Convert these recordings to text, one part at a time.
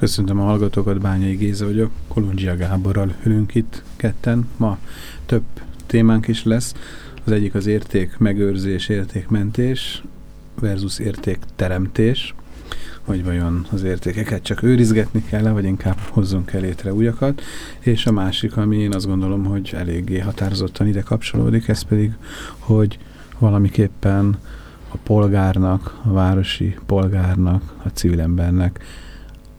Köszöntöm a hallgatókat, Bányai Géza vagyok, Kolundzsia Gáborral ülünk itt ketten. Ma több témánk is lesz. Az egyik az érték megőrzés, értékmentés versus értékteremtés, hogy vajon az értékeket csak őrizgetni kell -e, vagy inkább hozzunk el létre újakat. És a másik, ami én azt gondolom, hogy eléggé határozottan ide kapcsolódik, ez pedig, hogy valamiképpen a polgárnak, a városi polgárnak, a civil embernek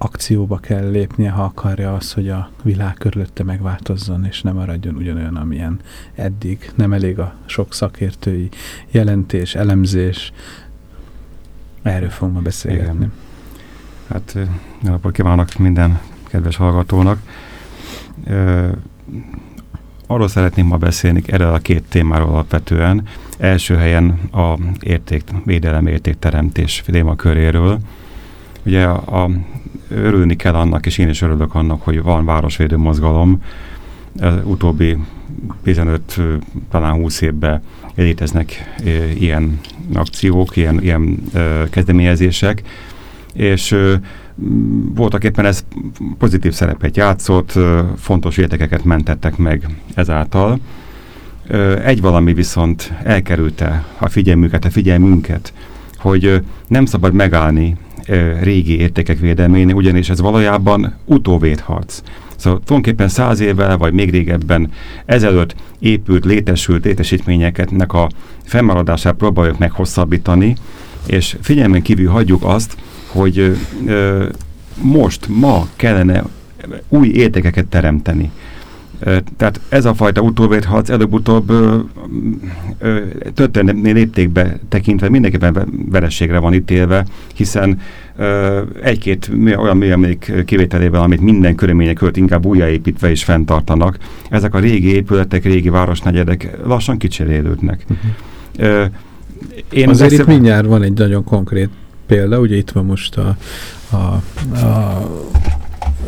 akcióba kell lépnie, ha akarja az, hogy a világ körülötte megváltozzon, és nem maradjon ugyanolyan, amilyen eddig. Nem elég a sok szakértői jelentés, elemzés. Erről fogunk ma beszélgetni. Igen. Hát napot kívánok minden kedves hallgatónak. arról szeretném ma beszélni erről a két témáról alapvetően. Első helyen a érték, védelem értékteremtés témaköréről. Ugye a, a örülni kell annak, és én is örülök annak, hogy van városvédő mozgalom. Az utóbbi 15, talán 20 évben léteznek ilyen akciók, ilyen, ilyen kezdeményezések, és voltak éppen ez pozitív szerepet játszott, fontos értekeket mentettek meg ezáltal. Egy valami viszont elkerülte a figyelmüket, a figyelmünket, hogy nem szabad megállni régi értékek védelménél, ugyanis ez valójában utóvédharc. Szóval tulajdonképpen száz évvel, vagy még régebben ezelőtt épült, létesült létesítményeknek a fennmaradását próbáljuk meghosszabbítani, és figyelmen kívül hagyjuk azt, hogy ö, most, ma kellene új értékeket teremteni. Tehát ez a fajta utóvédharc előbb-utóbb történetnél léptékbe tekintve mindenképpen verességre van ítélve, hiszen egy-két olyan műemlék kivételével, amit minden körülmények között inkább újjáépítve és fenntartanak, ezek a régi épületek, régi városnegyedek lassan kicserélődnek. Uh -huh. Én Azért itt mindjárt van egy nagyon konkrét példa, ugye itt van most a, a, a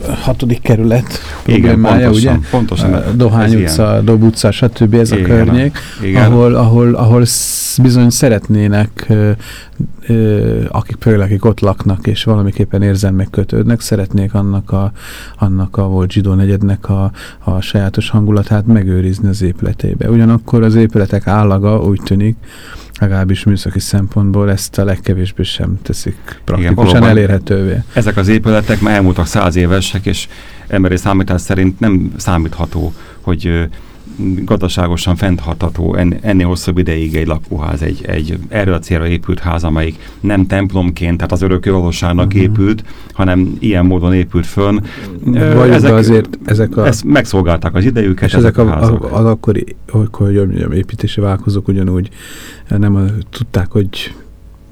hatodik kerület problémája, igen, pontosan, ugye? Pontosan. Dohány utca, Dob utca, stb. ez igen, a környék, igen. ahol, ahol, ahol bizony szeretnének, akik például akik ott laknak, és valamiképpen érzelmek kötődnek, szeretnék annak a, annak a volt zsidó negyednek a, a sajátos hangulatát megőrizni az épületébe. Ugyanakkor az épületek állaga úgy tűnik, legalábbis műszaki szempontból ezt a legkevésbé sem teszik praktikusan Igen, elérhetővé. Ezek az épületek már elmúltak száz évesek, és emberi számítás szerint nem számítható, hogy gazdaságosan fenntartható en, ennél hosszabb ideig egy lakóház, egy, egy erről a célra épült ház, amelyik nem templomként, tehát az örökő valóságnak uh mhm. -huh. épült, hanem ilyen módon épült fönn. Vagy ezek, azért ezek a... Ezt megszolgálták az idejüket. És ezek, ezek a, a, az akkori, hogy mondjam, építési vállalkozók ugyanúgy nem a, tudták, hogy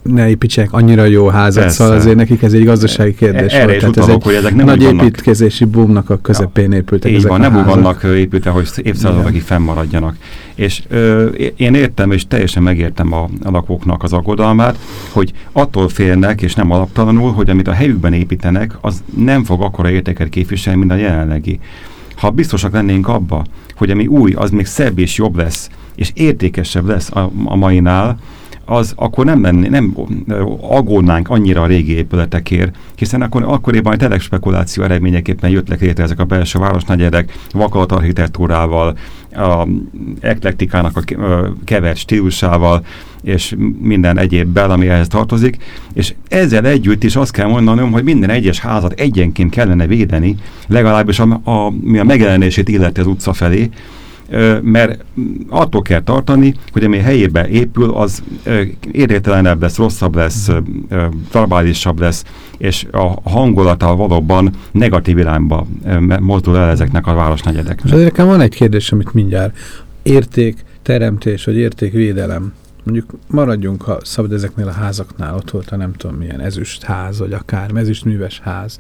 ne építsenek annyira jó házat, Persze. szóval azért nekik ez egy gazdasági kérdés Erre volt. Tehát utalok, ez egy hogy ezek nem nagy építkezési boomnak a közepén épültek Így ezek van, nem úgy vannak épülve, hogy évszázadokig fennmaradjanak. És ö, én értem, és teljesen megértem a, a lakóknak az aggodalmát, hogy attól félnek, és nem alaptalanul, hogy amit a helyükben építenek, az nem fog akkora értéket képviselni, mint a jelenlegi. Ha biztosak lennénk abba, hogy ami új, az még szebb és jobb lesz, és értékesebb lesz a, a mainál, az akkor nem, lenni, nem aggódnánk annyira a régi épületekért, hiszen akkor, akkoriban tényleg spekuláció eredményeképpen jöttek létre ezek a belső városnegyedek, vakalt architektúrával, a eklektikának a kevert stílusával, és minden egyébbel, ami ehhez tartozik, és ezzel együtt is azt kell mondanom, hogy minden egyes házat egyenként kellene védeni, legalábbis a, a, mi a megjelenését illeti az utca felé, mert attól kell tartani, hogy ami helyébe épül, az értéktelenebb lesz, rosszabb lesz, verbálisabb lesz, és a hangulata valóban negatív irányba mozdul el ezeknek a városnegyedeknek. És nekem van egy kérdés, amit mindjárt érték teremtés, vagy értékvédelem. Mondjuk maradjunk, ha szabad ezeknél a házaknál, ott volt a nem tudom milyen ezüst ház, vagy akár ezüstműves ház,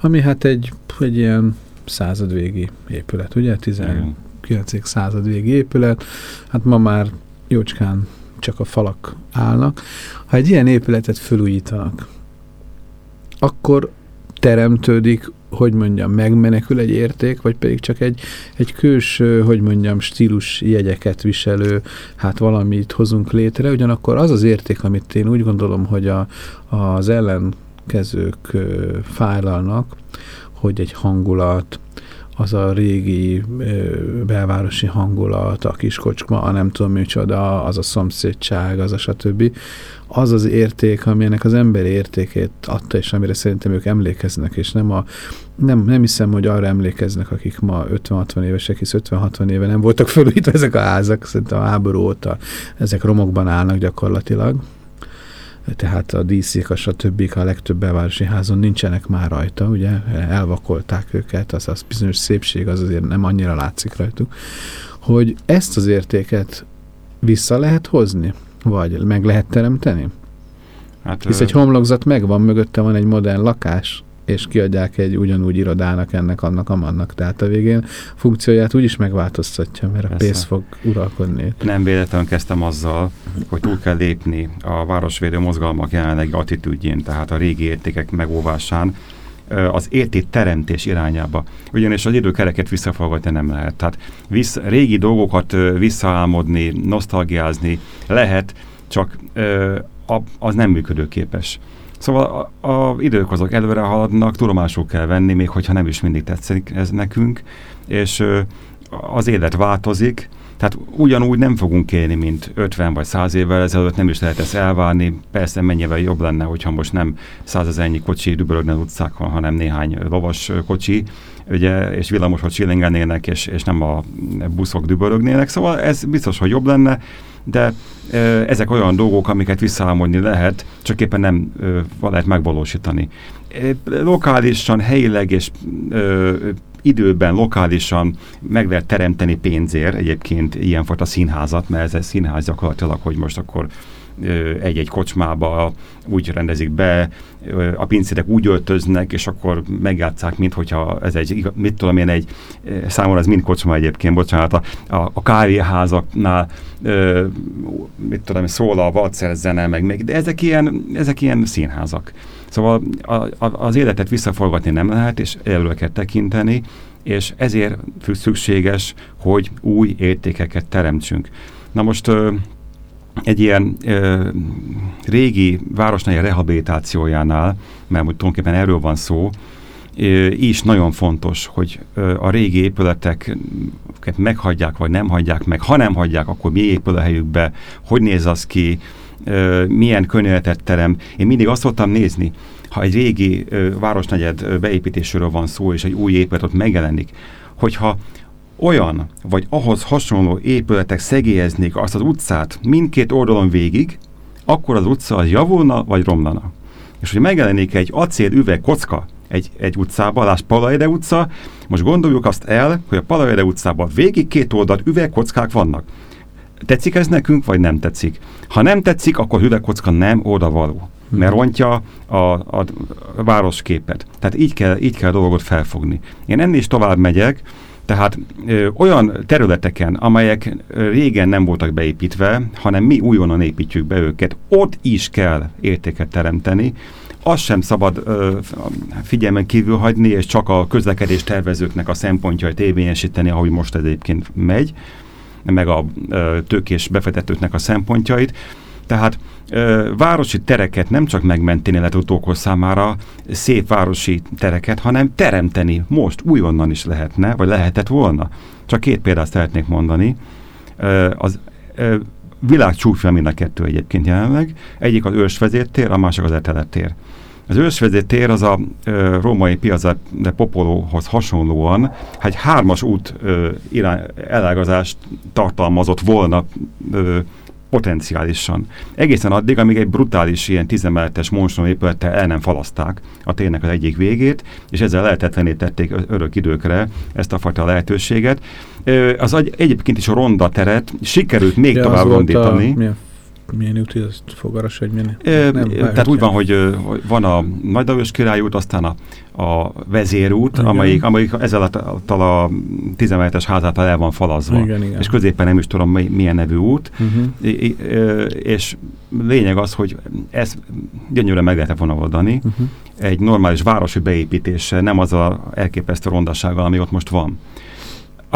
ami hát egy, egy ilyen századvégi épület, ugye? 19. századvégi épület. Hát ma már jócskán csak a falak állnak. Ha egy ilyen épületet fölújítanak, akkor teremtődik, hogy mondjam, megmenekül egy érték, vagy pedig csak egy, egy külső, hogy mondjam, stílus jegyeket viselő, hát valamit hozunk létre, ugyanakkor az az érték, amit én úgy gondolom, hogy a, az ellenkezők fájlalnak, hogy egy hangulat, az a régi belvárosi hangulat, a kiskocsma, a nem tudom micsoda, az a szomszédság, az a stb. Az az érték, amilyenek az emberi értékét adta, és amire szerintem ők emlékeznek, és nem a nem, nem hiszem, hogy arra emlékeznek, akik ma 50-60 évesek, hisz 50-60 éve nem voltak felújítva ezek a házak, szerintem a háború óta ezek romokban állnak gyakorlatilag tehát a díszék, a stb. a legtöbb belvárosi házon nincsenek már rajta, ugye, elvakolták őket, az az bizonyos szépség az azért nem annyira látszik rajtuk, hogy ezt az értéket vissza lehet hozni, vagy meg lehet teremteni? Hát, Hisz egy homlokzat megvan, mögötte van egy modern lakás, és kiadják egy ugyanúgy irodának, ennek, annak, amannak. Tehát a végén funkcióját úgy is megváltoztatja, mert a Persze. pénz fog uralkodni. Nem véletlenül kezdtem azzal, hogy túl kell lépni a városvédő mozgalmak jelenlegi attitűdjén, tehát a régi értékek megóvásán, az érték teremtés irányába. Ugyanis az időkereket visszafogadni nem lehet. Tehát vissz, régi dolgokat visszaálmodni, nosztalgiázni lehet, csak az nem működőképes. Szóval a, a idők azok előre haladnak, tudomásul kell venni, még hogyha nem is mindig tetszik ez nekünk, és az élet változik, tehát ugyanúgy nem fogunk élni, mint 50 vagy 100 évvel ezelőtt, nem is lehet ezt elvárni. Persze mennyivel jobb lenne, hogyha most nem százezernyi kocsi dübörögne az utcákon, hanem néhány lovas kocsi, ugye, és villamosok csillingenének, és, és nem a buszok dübörögnének. Szóval ez biztos, hogy jobb lenne, de ezek olyan dolgok, amiket visszaámolni lehet, csak éppen nem e, lehet megvalósítani. Lokálisan, helyileg és e, időben, lokálisan meg lehet teremteni pénzért egyébként ilyenfajta színházat, mert ez egy színház gyakorlatilag, hogy most akkor egy-egy kocsmába úgy rendezik be, a pincérek úgy öltöznek, és akkor megjátszák, mint hogyha ez egy, mit tudom én, egy, számomra ez mind kocsma egyébként, bocsánat, a, a, a kávéházaknál, mit tudom, szól a valcer zene, meg, meg de ezek ilyen, ezek ilyen színházak. Szóval a, a, az életet visszaforgatni nem lehet, és előre kell tekinteni, és ezért szükséges, hogy új értékeket teremtsünk. Na most egy ilyen ö, régi városnál rehabilitációjánál, mert úgy tulajdonképpen erről van szó, ö, is nagyon fontos, hogy ö, a régi épületeket meghagyják, vagy nem hagyják meg. Ha nem hagyják, akkor mi épül a helyükbe, hogy néz az ki, ö, milyen környezetet terem. Én mindig azt szoktam nézni, ha egy régi ö, városnegyed beépítésről van szó, és egy új épület ott megjelenik, hogyha olyan vagy ahhoz hasonló épületek szegélyeznék azt az utcát mindkét oldalon végig, akkor az utca az javulna vagy romlana. És hogy megjelenik egy acél üveg kocka egy, egy utcába, láss Palaide utca, most gondoljuk azt el, hogy a Palaide utcában végig két oldalt üvegkockák vannak. Tetszik ez nekünk, vagy nem tetszik? Ha nem tetszik, akkor üvegkocka nem oda való mert mhm. rontja a, a városképet. Tehát így kell, így kell a dolgot felfogni. Én ennél is tovább megyek, tehát ö, olyan területeken, amelyek régen nem voltak beépítve, hanem mi újonnan építjük be őket, ott is kell értéket teremteni, azt sem szabad ö, figyelmen kívül hagyni, és csak a közlekedés tervezőknek a szempontjait érvényesíteni, ahogy most egyébként megy, meg a ö, tőkés befektetőknek a szempontjait. Tehát városi tereket nem csak megmenteni lehet utókor számára, szép városi tereket, hanem teremteni most újonnan is lehetne, vagy lehetett volna. Csak két példát szeretnék mondani. Az ö, világ csúfja mind a kettő egyébként jelenleg. Egyik az ősvezértér, a másik az etelettér. Az ősvezértér az a római Piazza de Popolóhoz hasonlóan egy hármas út elágazást tartalmazott volna potenciálisan. Egészen addig, amíg egy brutális ilyen tizemeletes monstrum épülettel el nem falaszták a térnek az egyik végét, és ezzel lehetetlenítették örök időkre ezt a fajta lehetőséget. Az egyébként is a ronda teret sikerült még ja, tovább rondítani. A, milyen út, ez fogaras, vagy milyen? E, nem, tehát úgy van, hogy van a Nagydavos királyút, aztán a, a vezérút, igen. amelyik, amelyik ezáltal a 17-es házáltal el van falazva. Igen, igen. És középen nem is tudom, milyen nevű út. Uh-huh. És lényeg az, hogy ez gyönyörűen meg lehetett volna oldani. Uh-huh. Egy normális városi beépítése, nem az a elképesztő rondasággal, ami ott most van.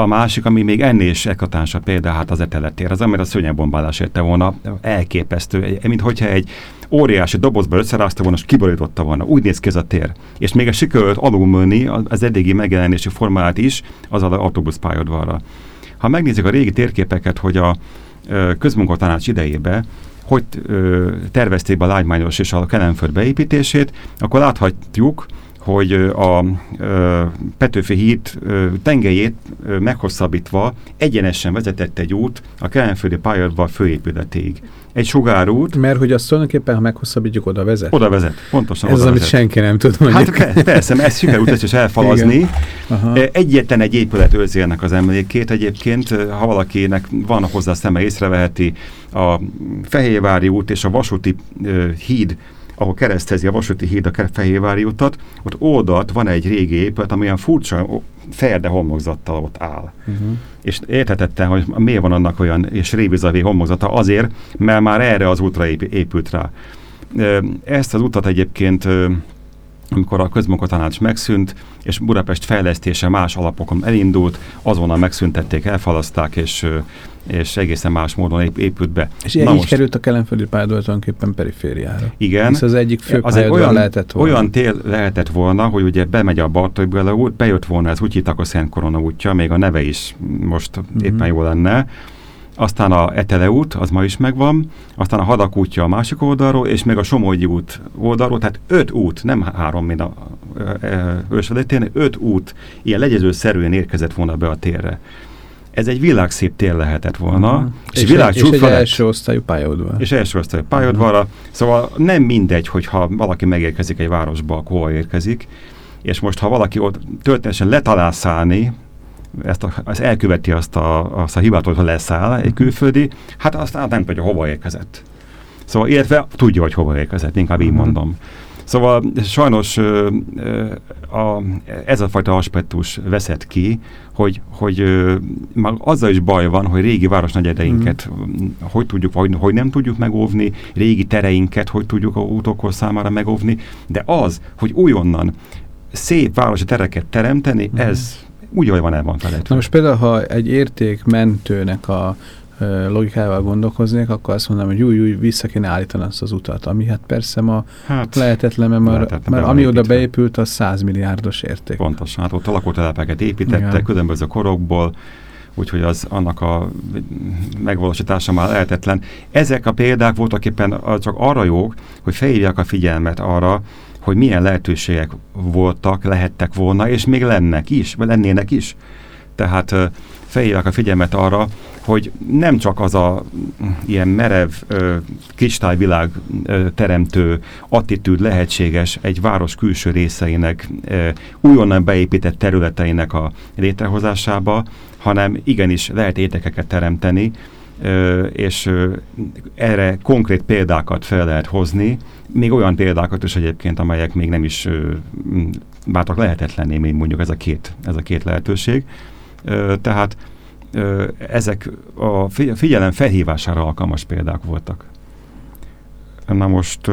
A másik, ami még ennél is ekatánsabb példa, hát az eteletér, az, amire a szőnyegbombálás érte volna, elképesztő, mint hogyha egy óriási dobozba összerázta volna, és kiborította volna. Úgy néz ki ez a tér. És még a sikerült alulmölni az eddigi megjelenési formát is az az autóbuszpályadvarra. Ha megnézzük a régi térképeket, hogy a közmunkatanács idejében hogy ö, tervezték be a lágymányos és a Kelenföld beépítését, akkor láthatjuk, hogy a Petőfi híd tengelyét meghosszabbítva egyenesen vezetett egy út a Kelenföldi pályadva főépületéig. Egy sugárút. Mert hogy azt tulajdonképpen, ha meghosszabbítjuk, oda vezet? Oda vezet, pontosan. Ez az, amit senki nem tud mondani. Hát persze, ezt sikerült ezt is elfalazni. Egyetlen egy épület őrzi ennek az emlékét. Egyébként, ha valakinek van hozzá szeme észreveheti, a Fehérvári út és a vasúti híd ahol keresztezi a vasúti híd a Fehérvári utat, ott oldalt van egy régi épület, ami olyan furcsa ferde homlokzattal ott áll. Uh-huh. És érthetettem, hogy miért van annak olyan és révizavé homlokzata azért, mert már erre az útra épült rá. Ezt az utat egyébként amikor a közmunkatanács megszűnt, és Budapest fejlesztése más alapokon elindult, azonnal megszüntették, elfalaszták, és és egészen más módon épült be. És Na így most, került a kelenföldi pályaudvar tulajdonképpen perifériára. Igen. Ez az egyik fő az egy olyan, lehetett volna. Olyan tél lehetett volna, hogy ugye bemegy a Bartói út, bejött volna, ez úgy hívták a Szent Korona útja, még a neve is most uh -huh. éppen jó lenne, aztán a Etele út, az ma is megvan, aztán a Hadak útja a másik oldalról, és még a Somogyi út oldalról, tehát öt út, nem három, mint a ősvedetén, öt út ilyen legyezőszerűen érkezett volna be a térre ez egy világszép tér lehetett volna. Uh-huh. És, és, világ és egy első osztályú pályaudvar. És első osztályú pályaudvarra. Uh-huh. Szóval nem mindegy, hogyha valaki megérkezik egy városba, akkor hol érkezik. És most, ha valaki ott történetesen letalál szállni, ezt, a, ezt elköveti azt a, azt a hibát, hogy leszáll egy mhm. külföldi, hát aztán nem tudja, hova érkezett. Szóval illetve tudja, hogy hova érkezett, inkább így uh-huh. mondom. Szóval sajnos a, ez a fajta aspektus veszett ki, hogy, hogy már azzal is baj van, hogy régi városnegyedeinket mm. hogy tudjuk, hogy, hogy nem tudjuk megóvni, régi tereinket hogy tudjuk a útokhoz számára megóvni, de az, hogy újonnan szép városi tereket teremteni, mm. ez úgy, hogy van el van felejtve. Na most például, ha egy értékmentőnek a logikával gondolkoznék, akkor azt mondanám, hogy új, új, vissza kéne állítani azt az utat, ami hát persze ma hát, lehetetlen, mert, lehetetlen, mert ami oda beépült, az 100 milliárdos érték. Pontosan, hát ott a lakótelepeket építettek, Igen. különböző korokból, úgyhogy az annak a megvalósítása már lehetetlen. Ezek a példák voltak éppen csak arra jók, hogy felhívják a figyelmet arra, hogy milyen lehetőségek voltak, lehettek volna, és még lennek is, vagy lennének is. Tehát felhívják a figyelmet arra, hogy nem csak az a ilyen merev kristályvilág teremtő attitűd lehetséges egy város külső részeinek újonnan beépített területeinek a létrehozásába, hanem igenis lehet értékeket teremteni, és erre konkrét példákat fel lehet hozni, még olyan példákat is egyébként, amelyek még nem is bátrak lehetetlenné, mint mondjuk ez a két, ez a két lehetőség. Tehát ezek a figyelem felhívására alkalmas példák voltak. Na most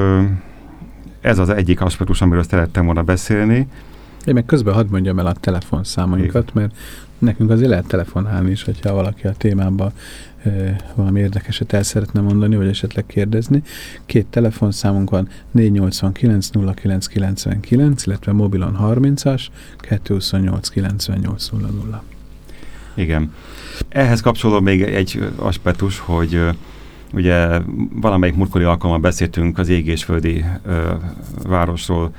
ez az egyik aspektus, amiről szerettem volna beszélni. Én meg közben hadd mondjam el a telefonszámainkat, mert nekünk azért lehet telefonálni is, hogyha valaki a témában valami érdekeset el szeretne mondani, vagy esetleg kérdezni. Két telefonszámunk van, 489 0999, illetve mobilon 30-as, 228 98 00. Igen. Ehhez kapcsolódó még egy aspektus, hogy ugye valamelyik múltkori alkalommal beszéltünk az égésföldi ö, városról,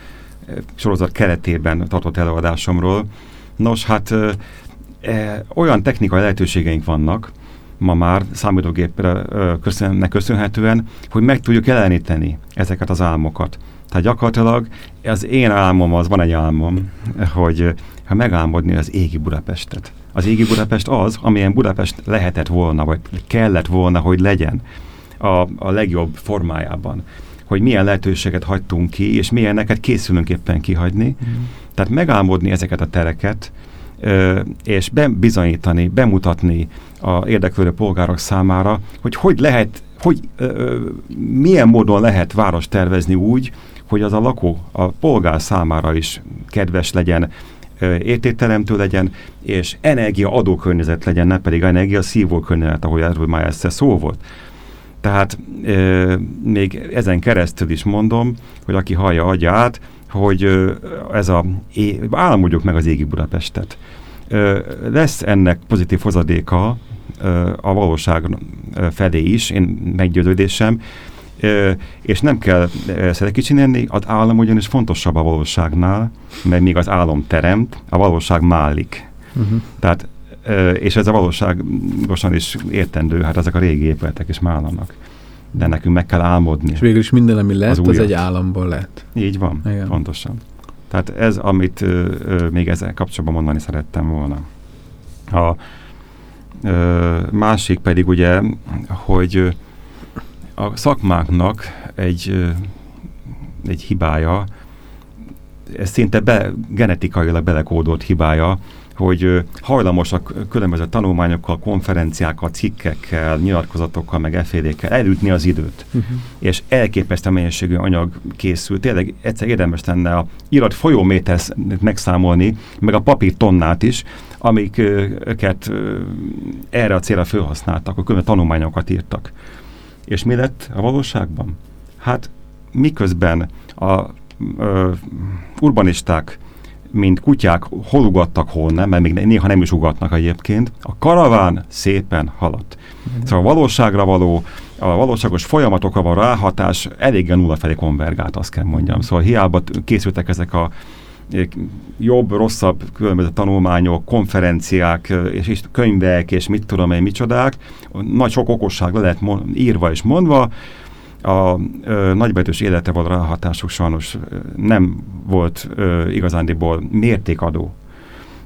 sorozat keretében tartott előadásomról. Nos, hát e, olyan technikai lehetőségeink vannak, ma már számítógépre köszönnek köszönhetően, hogy meg tudjuk jeleníteni ezeket az álmokat. Tehát gyakorlatilag az én álmom, az van egy álmom, hogy ha megálmodni az égi Budapestet. Az égi Budapest az, amilyen Budapest lehetett volna, vagy kellett volna, hogy legyen. a, a legjobb formájában hogy milyen lehetőséget hagytunk ki, és milyeneket készülünk éppen kihagyni. Mm. Tehát megálmodni ezeket a tereket, és bebizonyítani, bemutatni a érdeklődő polgárok számára, hogy hogy lehet, hogy milyen módon lehet város tervezni úgy, hogy az a lakó, a polgár számára is kedves legyen, értékteremtő legyen, és energiaadó környezet legyen, ne pedig energia szívó környezet, ahogy erről már egyszer szó volt. Tehát e, még ezen keresztül is mondom, hogy aki hallja, adja hogy ez a, álmodjuk meg az égi Budapestet. Lesz ennek pozitív hozadéka a valóság felé is, én meggyőződésem, és nem kell ezt kicsinélni, az állam ugyanis fontosabb a valóságnál, mert még az álom teremt, a valóság málik. Uh-huh. Tehát, és ez a valóságosan is értendő, hát ezek a régi épületek is málanak. De nekünk meg kell álmodni. És végül is minden, ami lett, az, az egy államból lett. Így van, Igen. pontosan. Tehát ez, amit ö, ö, még ezzel kapcsolatban mondani szerettem volna. A ö, másik pedig ugye, hogy a szakmáknak egy, egy hibája, ez szinte be, genetikailag belekódolt hibája, hogy hajlamosak különböző tanulmányokkal, konferenciákkal, cikkekkel, nyilatkozatokkal, meg effélékkel elütni az időt. Uh-huh. És elképesztő mennyiségű anyag készült. Tényleg egyszer érdemes lenne a irat folyómétert megszámolni, meg a papír tonnát is, amiket erre a célra felhasználtak, akkor különböző tanulmányokat írtak. És mi lett a valóságban? Hát miközben a ö, urbanisták mint kutyák hol ugattak, hol nem, mert még néha nem is ugatnak egyébként, a karaván szépen haladt. Mm. Szóval a valóságra való, a valóságos folyamatokra való ráhatás eléggé nulla felé konvergált, azt kell mondjam. Szóval hiába készültek ezek a jobb, rosszabb különböző tanulmányok, konferenciák, és, és könyvek, és mit tudom én, micsodák, nagy sok okosság le lehet írva és mondva, a ö, nagybetűs életre való ráhatásuk sajnos nem volt ö, igazándiból mértékadó.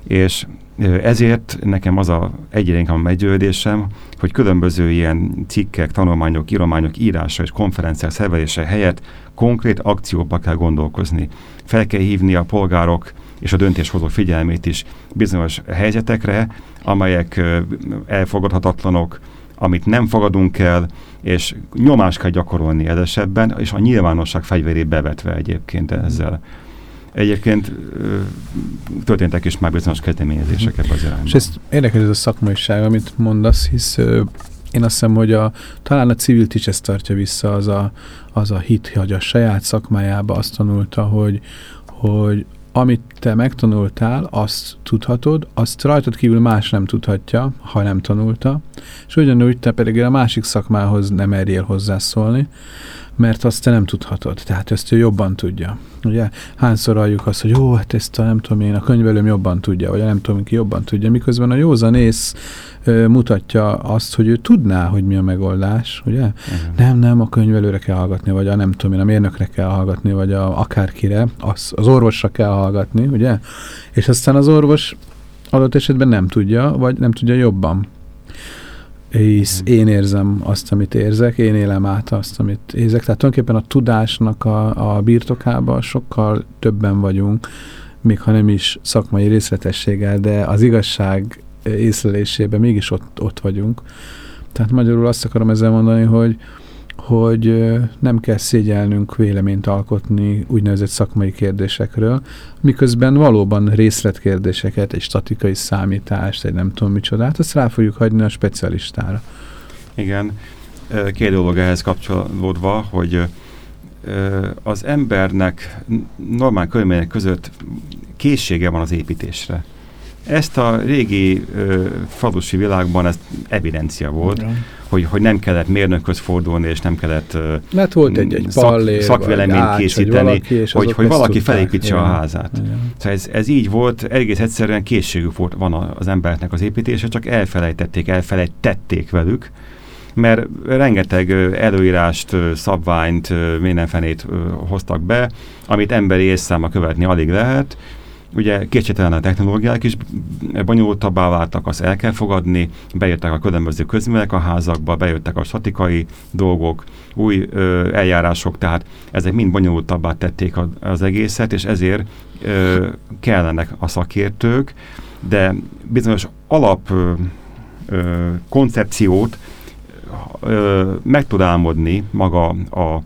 És ö, ezért nekem az a egyre inkább meggyőződésem, hogy különböző ilyen cikkek, tanulmányok, írományok írása és konferenciák szervezése helyett konkrét akcióba kell gondolkozni. Fel kell hívni a polgárok és a döntéshozó figyelmét is bizonyos helyzetekre, amelyek elfogadhatatlanok, amit nem fogadunk el, és nyomást kell gyakorolni ez esetben, és a nyilvánosság fegyverét bevetve egyébként ezzel. Egyébként történtek is már bizonyos kezdeményezések ebben az irányban. És ez érdekes ez a szakmaiság, amit mondasz, hisz én azt hiszem, hogy a, talán a civil is ezt tartja vissza, az a, az a hit, hogy a saját szakmájába azt tanulta, hogy, hogy amit te megtanultál, azt tudhatod, azt rajtad kívül más nem tudhatja, ha nem tanulta, és ugyanúgy te pedig a másik szakmához nem merjél hozzászólni, mert azt te nem tudhatod, tehát ezt ő jobban tudja. Ugye hányszor halljuk azt, hogy jó, hát ezt a nem tudom én, a könyvelőm jobban tudja, vagy a nem tudom ki jobban tudja, miközben a józanész ö, mutatja azt, hogy ő tudná, hogy mi a megoldás, ugye? Uh-huh. Nem, nem, a könyvelőre kell hallgatni, vagy a nem tudom én, a mérnökre kell hallgatni, vagy a akárkire, az, az orvosra kell hallgatni, ugye? És aztán az orvos adott esetben nem tudja, vagy nem tudja jobban hisz én érzem azt, amit érzek, én élem át azt, amit érzek. Tehát tulajdonképpen a tudásnak a, a birtokában sokkal többen vagyunk, még ha nem is szakmai részletességgel, de az igazság észlelésében mégis ott, ott vagyunk. Tehát magyarul azt akarom ezzel mondani, hogy, hogy nem kell szégyelnünk véleményt alkotni úgynevezett szakmai kérdésekről, miközben valóban részletkérdéseket, egy statikai számítást, egy nem tudom micsodát, azt rá fogjuk hagyni a specialistára. Igen, két dolog ehhez kapcsolódva, hogy az embernek normál körülmények között készsége van az építésre. Ezt a régi falusi világban ez evidencia volt, ja. Hogy, hogy nem kellett mérnökhöz fordulni, és nem kellett Mert volt egy, egy pallér, szak, szakvéleményt készíteni, valaki, hogy, hogy valaki felépítse a házát. Ja. Szóval ez, ez így volt, egész egyszerűen készségük volt, van az embernek az építése, csak elfelejtették, elfelejtették velük, mert rengeteg előírást, szabványt, mindenfenét hoztak be, amit emberi észszáma követni alig lehet, ugye kétségtelen a technológiák is bonyolultabbá váltak, azt el kell fogadni, bejöttek a különböző közművek a házakba, bejöttek a statikai dolgok, új ö, eljárások, tehát ezek mind bonyolultabbá tették a, az egészet, és ezért ö, kellenek a szakértők, de bizonyos alap ö, ö, koncepciót ö, meg tud álmodni maga a,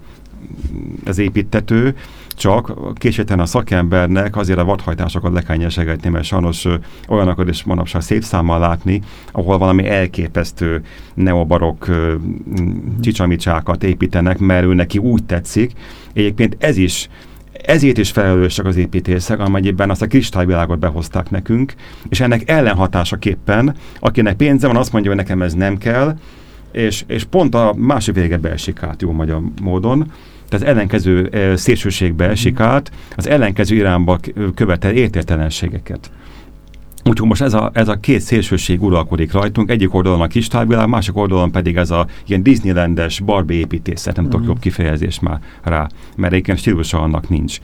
az építető, csak készíteni a szakembernek azért a vadhajtásokat le kell nyesegetni, mert sajnos olyanokat is manapság szép számmal látni, ahol valami elképesztő neobarok csicsamicsákat építenek, mert ő neki úgy tetszik. Egyébként ez is ezért is felelősek az építészek, amelyben azt a kristályvilágot behozták nekünk, és ennek ellenhatásaképpen, akinek pénze van, azt mondja, hogy nekem ez nem kell, és, és pont a másik vége beesik át, jó magyar módon, tehát az ellenkező szélsőségbe esik át, az ellenkező irányba követel értétlenségeket. Úgyhogy most ez a, ez a két szélsőség uralkodik rajtunk, egyik oldalon a kis tájvilág, másik oldalon pedig ez a ilyen Disneylandes Barbie építészet, nem uh-huh. tudok jobb kifejezés már rá, mert egyébként stílusa annak nincs.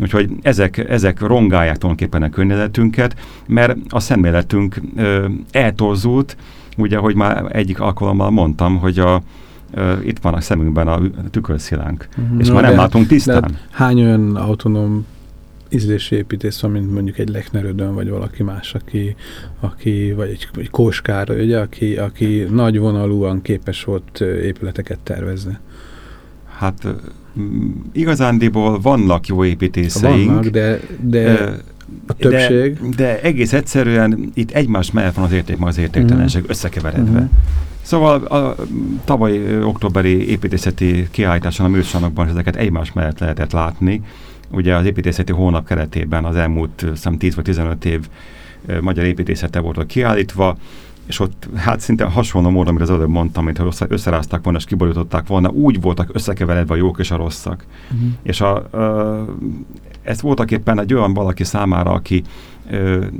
Úgyhogy ezek, ezek rongálják tulajdonképpen a környezetünket, mert a szemléletünk ö, eltorzult, ugye, hogy már egyik alkalommal mondtam, hogy a, itt van a szemünkben a tükörszilánk, uh-huh. és no, már nem de, látunk tisztán. De hány olyan autonóm ízlési építész van, mint mondjuk egy Lechnerödön, vagy valaki más, aki, aki vagy egy, egy Kóskára, ugye, aki, aki nagy vonalúan képes volt épületeket tervezni. Hát igazándiból vannak jó építészeink. Vannak, de, de a többség. De, de egész egyszerűen itt egymás mellett van az érték, az értéktelenség mm. összekeveredve. Mm. Szóval a tavalyi októberi építészeti kiállításon a műsornokban ezeket egymás mellett lehetett látni. Ugye az építészeti hónap keretében az elmúlt szem 10 vagy 15 év magyar építészete voltak kiállítva, és ott hát szinte hasonló módon, amit az előbb mondtam, mint ha összerázták volna és kiborították volna, úgy voltak összekeveredve a jók és a rosszak. Uh-huh. És a, a, ez voltak éppen egy olyan valaki számára, aki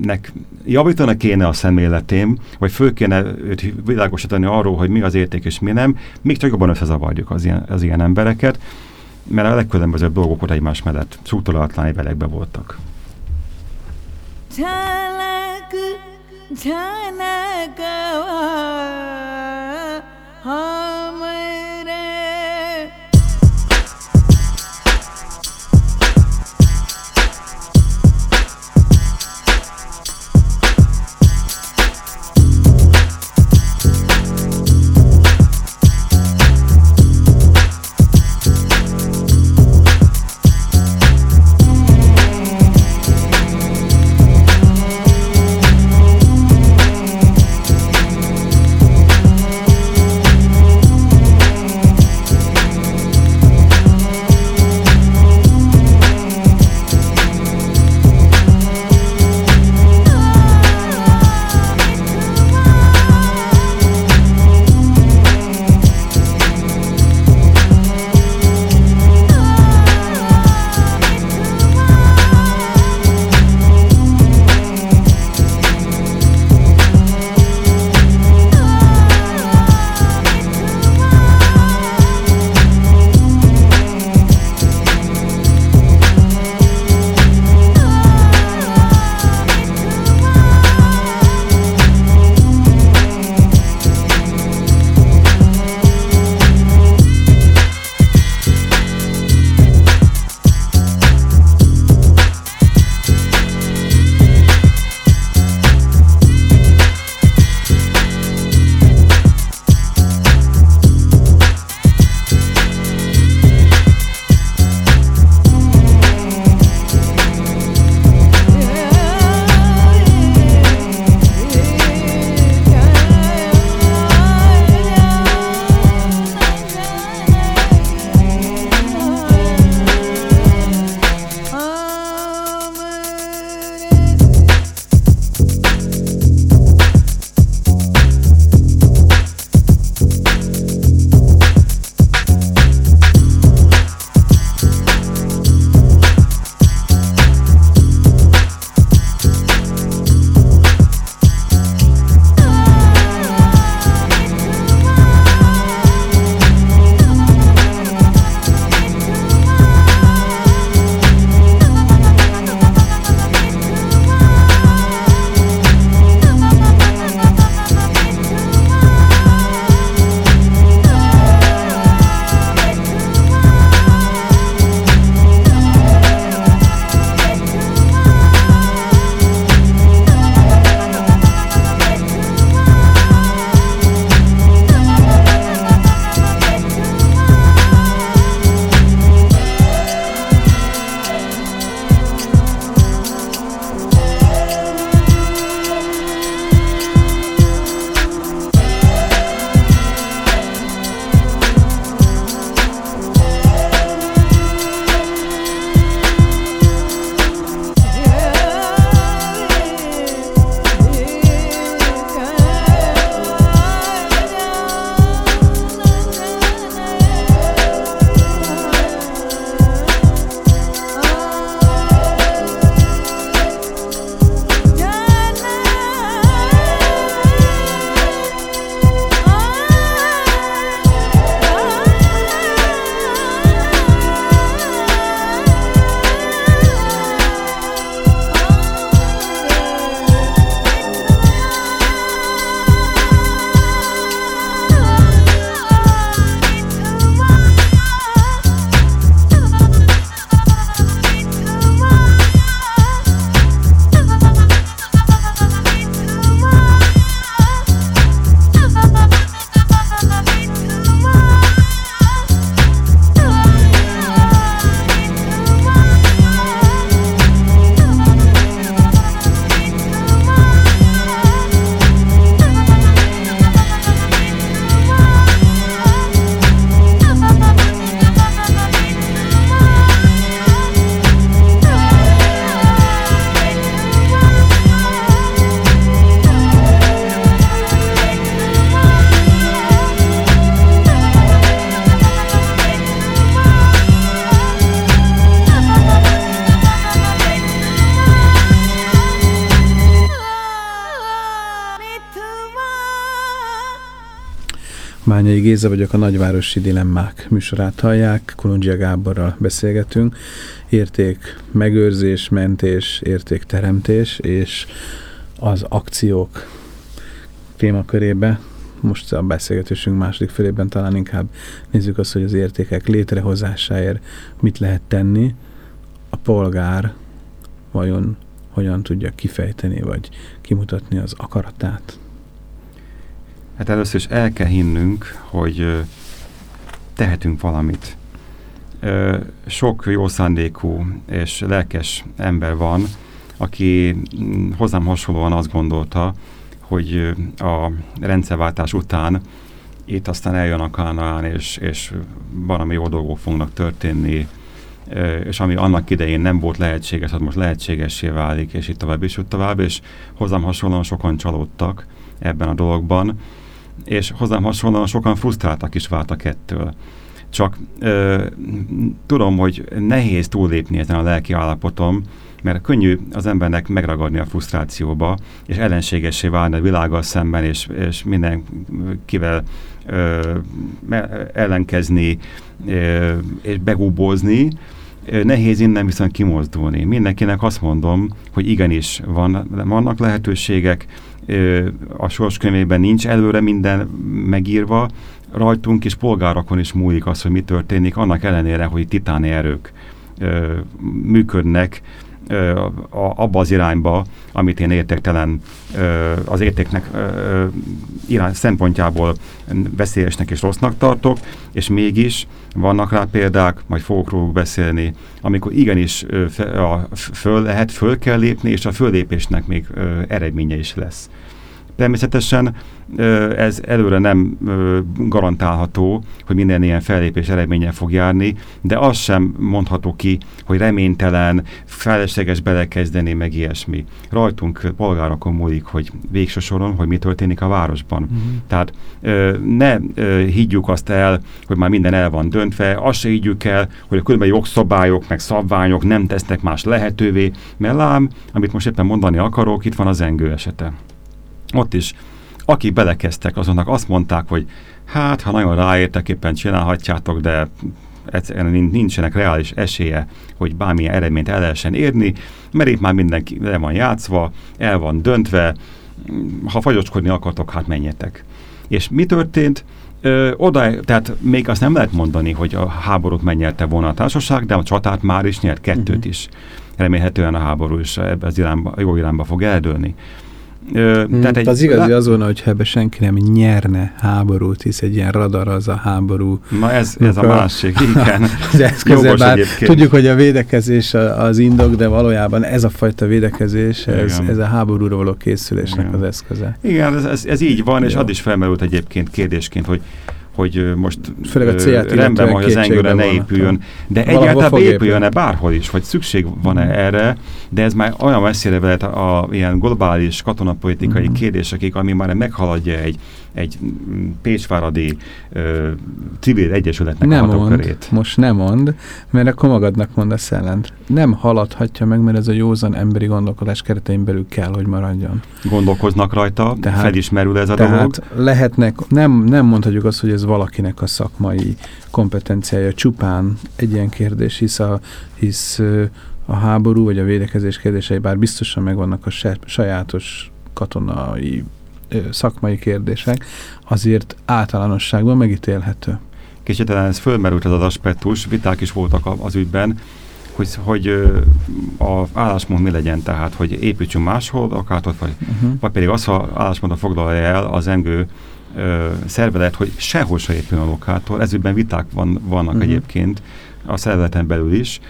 nek javítani kéne a szemléletém, vagy föl kéne őt világosítani arról, hogy mi az érték és mi nem, még csak jobban összezavarjuk az ilyen, az ilyen embereket, mert a legkülönbözőbb dolgok ott egymás mellett szúrtolatlan évelekbe voltak. जनकवा हा Bányai Géza vagyok, a Nagyvárosi Dilemmák műsorát hallják, Kolundzsia Gáborral beszélgetünk. Érték megőrzés, mentés, értékteremtés, és az akciók témakörébe most a beszélgetésünk második felében talán inkább nézzük azt, hogy az értékek létrehozásáért mit lehet tenni. A polgár vajon hogyan tudja kifejteni, vagy kimutatni az akaratát? Hát először is el kell hinnünk, hogy tehetünk valamit. Sok jó szándékú és lelkes ember van, aki mm, hozzám hasonlóan azt gondolta, hogy a rendszerváltás után itt aztán eljön a Kánaán, és, és valami jó dolgok fognak történni, és ami annak idején nem volt lehetséges, az most lehetségessé válik, és itt tovább, és ott tovább, és hozzám hasonlóan sokan csalódtak ebben a dologban, és hozzám hasonlóan sokan frusztráltak is váltak ettől. Csak ö, tudom, hogy nehéz túllépni ezen a lelki állapotom, mert könnyű az embernek megragadni a frusztrációba, és ellenségessé válni a világgal szemben, és, és mindenkivel ö, ellenkezni ö, és begúbózni, nehéz innen viszont kimozdulni. Mindenkinek azt mondom, hogy igenis van, vannak lehetőségek, a sorskönyvében nincs előre minden megírva, rajtunk és polgárokon is múlik az, hogy mi történik, annak ellenére, hogy titáni erők működnek, abba az irányba, amit én értéktelen az értéknek irány szempontjából veszélyesnek és rossznak tartok, és mégis vannak rá példák, majd fogok róluk beszélni, amikor igenis föl lehet, föl kell lépni, és a föllépésnek még eredménye is lesz. Természetesen ez előre nem garantálható, hogy minden ilyen fellépés eredménye fog járni, de az sem mondható ki, hogy reménytelen, felesleges belekezdeni, meg ilyesmi. Rajtunk polgárokon múlik, hogy végső soron, hogy mi történik a városban. Uh-huh. Tehát ne higgyük azt el, hogy már minden el van döntve, azt se higgyük el, hogy a különböző jogszabályok, meg szabványok nem tesznek más lehetővé, mert lám, amit most éppen mondani akarok, itt van az engő esete ott is, akik belekeztek, azonnak azt mondták, hogy hát, ha nagyon ráértek, éppen csinálhatjátok, de egyszerűen nincsenek reális esélye, hogy bármilyen eredményt el lehessen érni, mert itt már mindenki le van játszva, el van döntve, ha fagyocskodni akartok, hát menjetek. És mi történt? Ö, oda, tehát még azt nem lehet mondani, hogy a háborút megnyelte volna a társaság, de a csatát már is nyert, kettőt uh-huh. is. Remélhetően a háború is ebbe az irányba, jó irányba fog eldőlni. Ö, hmm, tehát egy, az igazi az volna, hogy ebbe senki nem nyerne háborút, hisz egy ilyen radar az a háború. Na ez, ez a, a másik, igen. az eszköze, bár tudjuk, hogy a védekezés az indok, de valójában ez a fajta védekezés, ez, ez a háborúra való készülésnek igen. az eszköze. Igen, ez, ez, ez így van, és ad is felmerült egyébként kérdésként, hogy hogy most Főleg a célját rendben hogy az engőre ne épüljön. De egyáltalán épüljön-e bárhol is, vagy szükség van-e erre, de ez már olyan messzire velet a, a ilyen globális katonapolitikai mm. kérdésekig, ami már meghaladja egy, egy Pécsváradi ö, civil egyesületnek nem a mond, most nem mond, mert akkor magadnak a ellent. Nem haladhatja meg, mert ez a józan emberi gondolkodás keretein belül kell, hogy maradjon. Gondolkoznak rajta, tehát, felismerül ez a tehát dolog? lehetnek, nem, nem mondhatjuk azt, hogy ez valakinek a szakmai kompetenciája csupán egy ilyen kérdés, hisz a, hisz a háború vagy a védekezés kérdései bár biztosan megvannak a sajátos katonai szakmai kérdések, azért általánosságban megítélhető. Kicsit ez fölmerült ez az aspektus, viták is voltak az ügyben, hogy, hogy a állásmód mi legyen, tehát, hogy építsünk máshol, akár ott, vagy, uh-huh. vagy pedig az, ha állásmódot foglalja el az engő ö, szervezet, hogy sehol se épül a lokátor. Ez ügyben viták van, vannak uh-huh. egyébként a szervezeten belül is.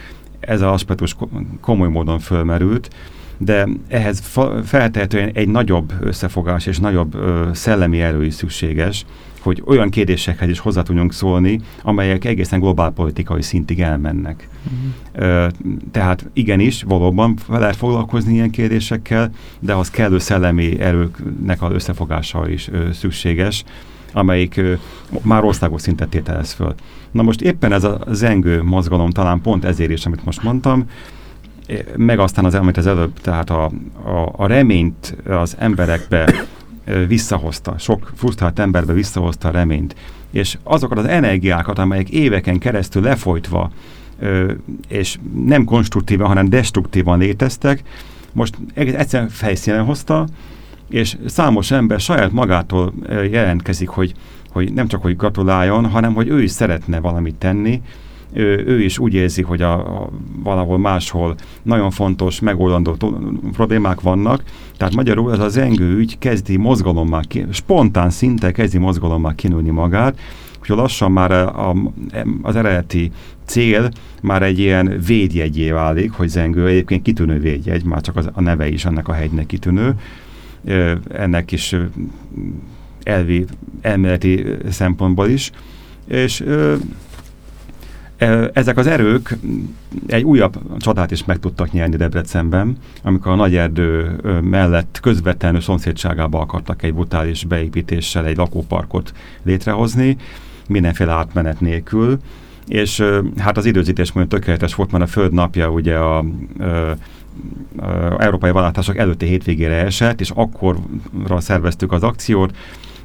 Ez az aspektus komoly módon fölmerült de ehhez feltehetően egy nagyobb összefogás és nagyobb ö, szellemi erő is szükséges, hogy olyan kérdésekhez is hozzá tudjunk szólni, amelyek egészen globálpolitikai szintig elmennek. Uh-huh. Tehát igenis, valóban lehet foglalkozni ilyen kérdésekkel, de az kellő szellemi erőknek az összefogása is ö, szükséges, amelyik ö, már országos szintet tételez föl. Na most éppen ez a zengő mozgalom talán pont ezért is, amit most mondtam, meg aztán az, amit az előbb, tehát a, a, a reményt az emberekbe visszahozta, sok frusztrált emberbe visszahozta a reményt. és azokat az energiákat, amelyek éveken keresztül lefolytva és nem konstruktívan, hanem destruktívan léteztek, most egyszerűen fejszínen hozta, és számos ember saját magától jelentkezik, hogy, hogy nem csak, hogy gratuláljon, hanem, hogy ő is szeretne valamit tenni, ő, ő is úgy érzi, hogy a, a, valahol máshol nagyon fontos, megoldandó problémák vannak, tehát magyarul ez az zengő ügy kezdi mozgalommal, ki, spontán szinte kezdi mozgalommal kinőni magát, hogy lassan már a, a, az eredeti cél már egy ilyen védjegyé válik, hogy zengő egyébként kitűnő védjegy, már csak az, a neve is ennek a hegynek kitűnő, ennek is elvi, elméleti szempontból is, és ezek az erők egy újabb csodát is meg tudtak nyerni Debrecenben, amikor a nagy erdő mellett közvetlenül szomszédságába akartak egy brutális beépítéssel egy lakóparkot létrehozni, mindenféle átmenet nélkül, és hát az időzítés mondjuk tökéletes volt, mert a Föld napja ugye a, a, a európai választások előtti hétvégére esett, és akkorra szerveztük az akciót,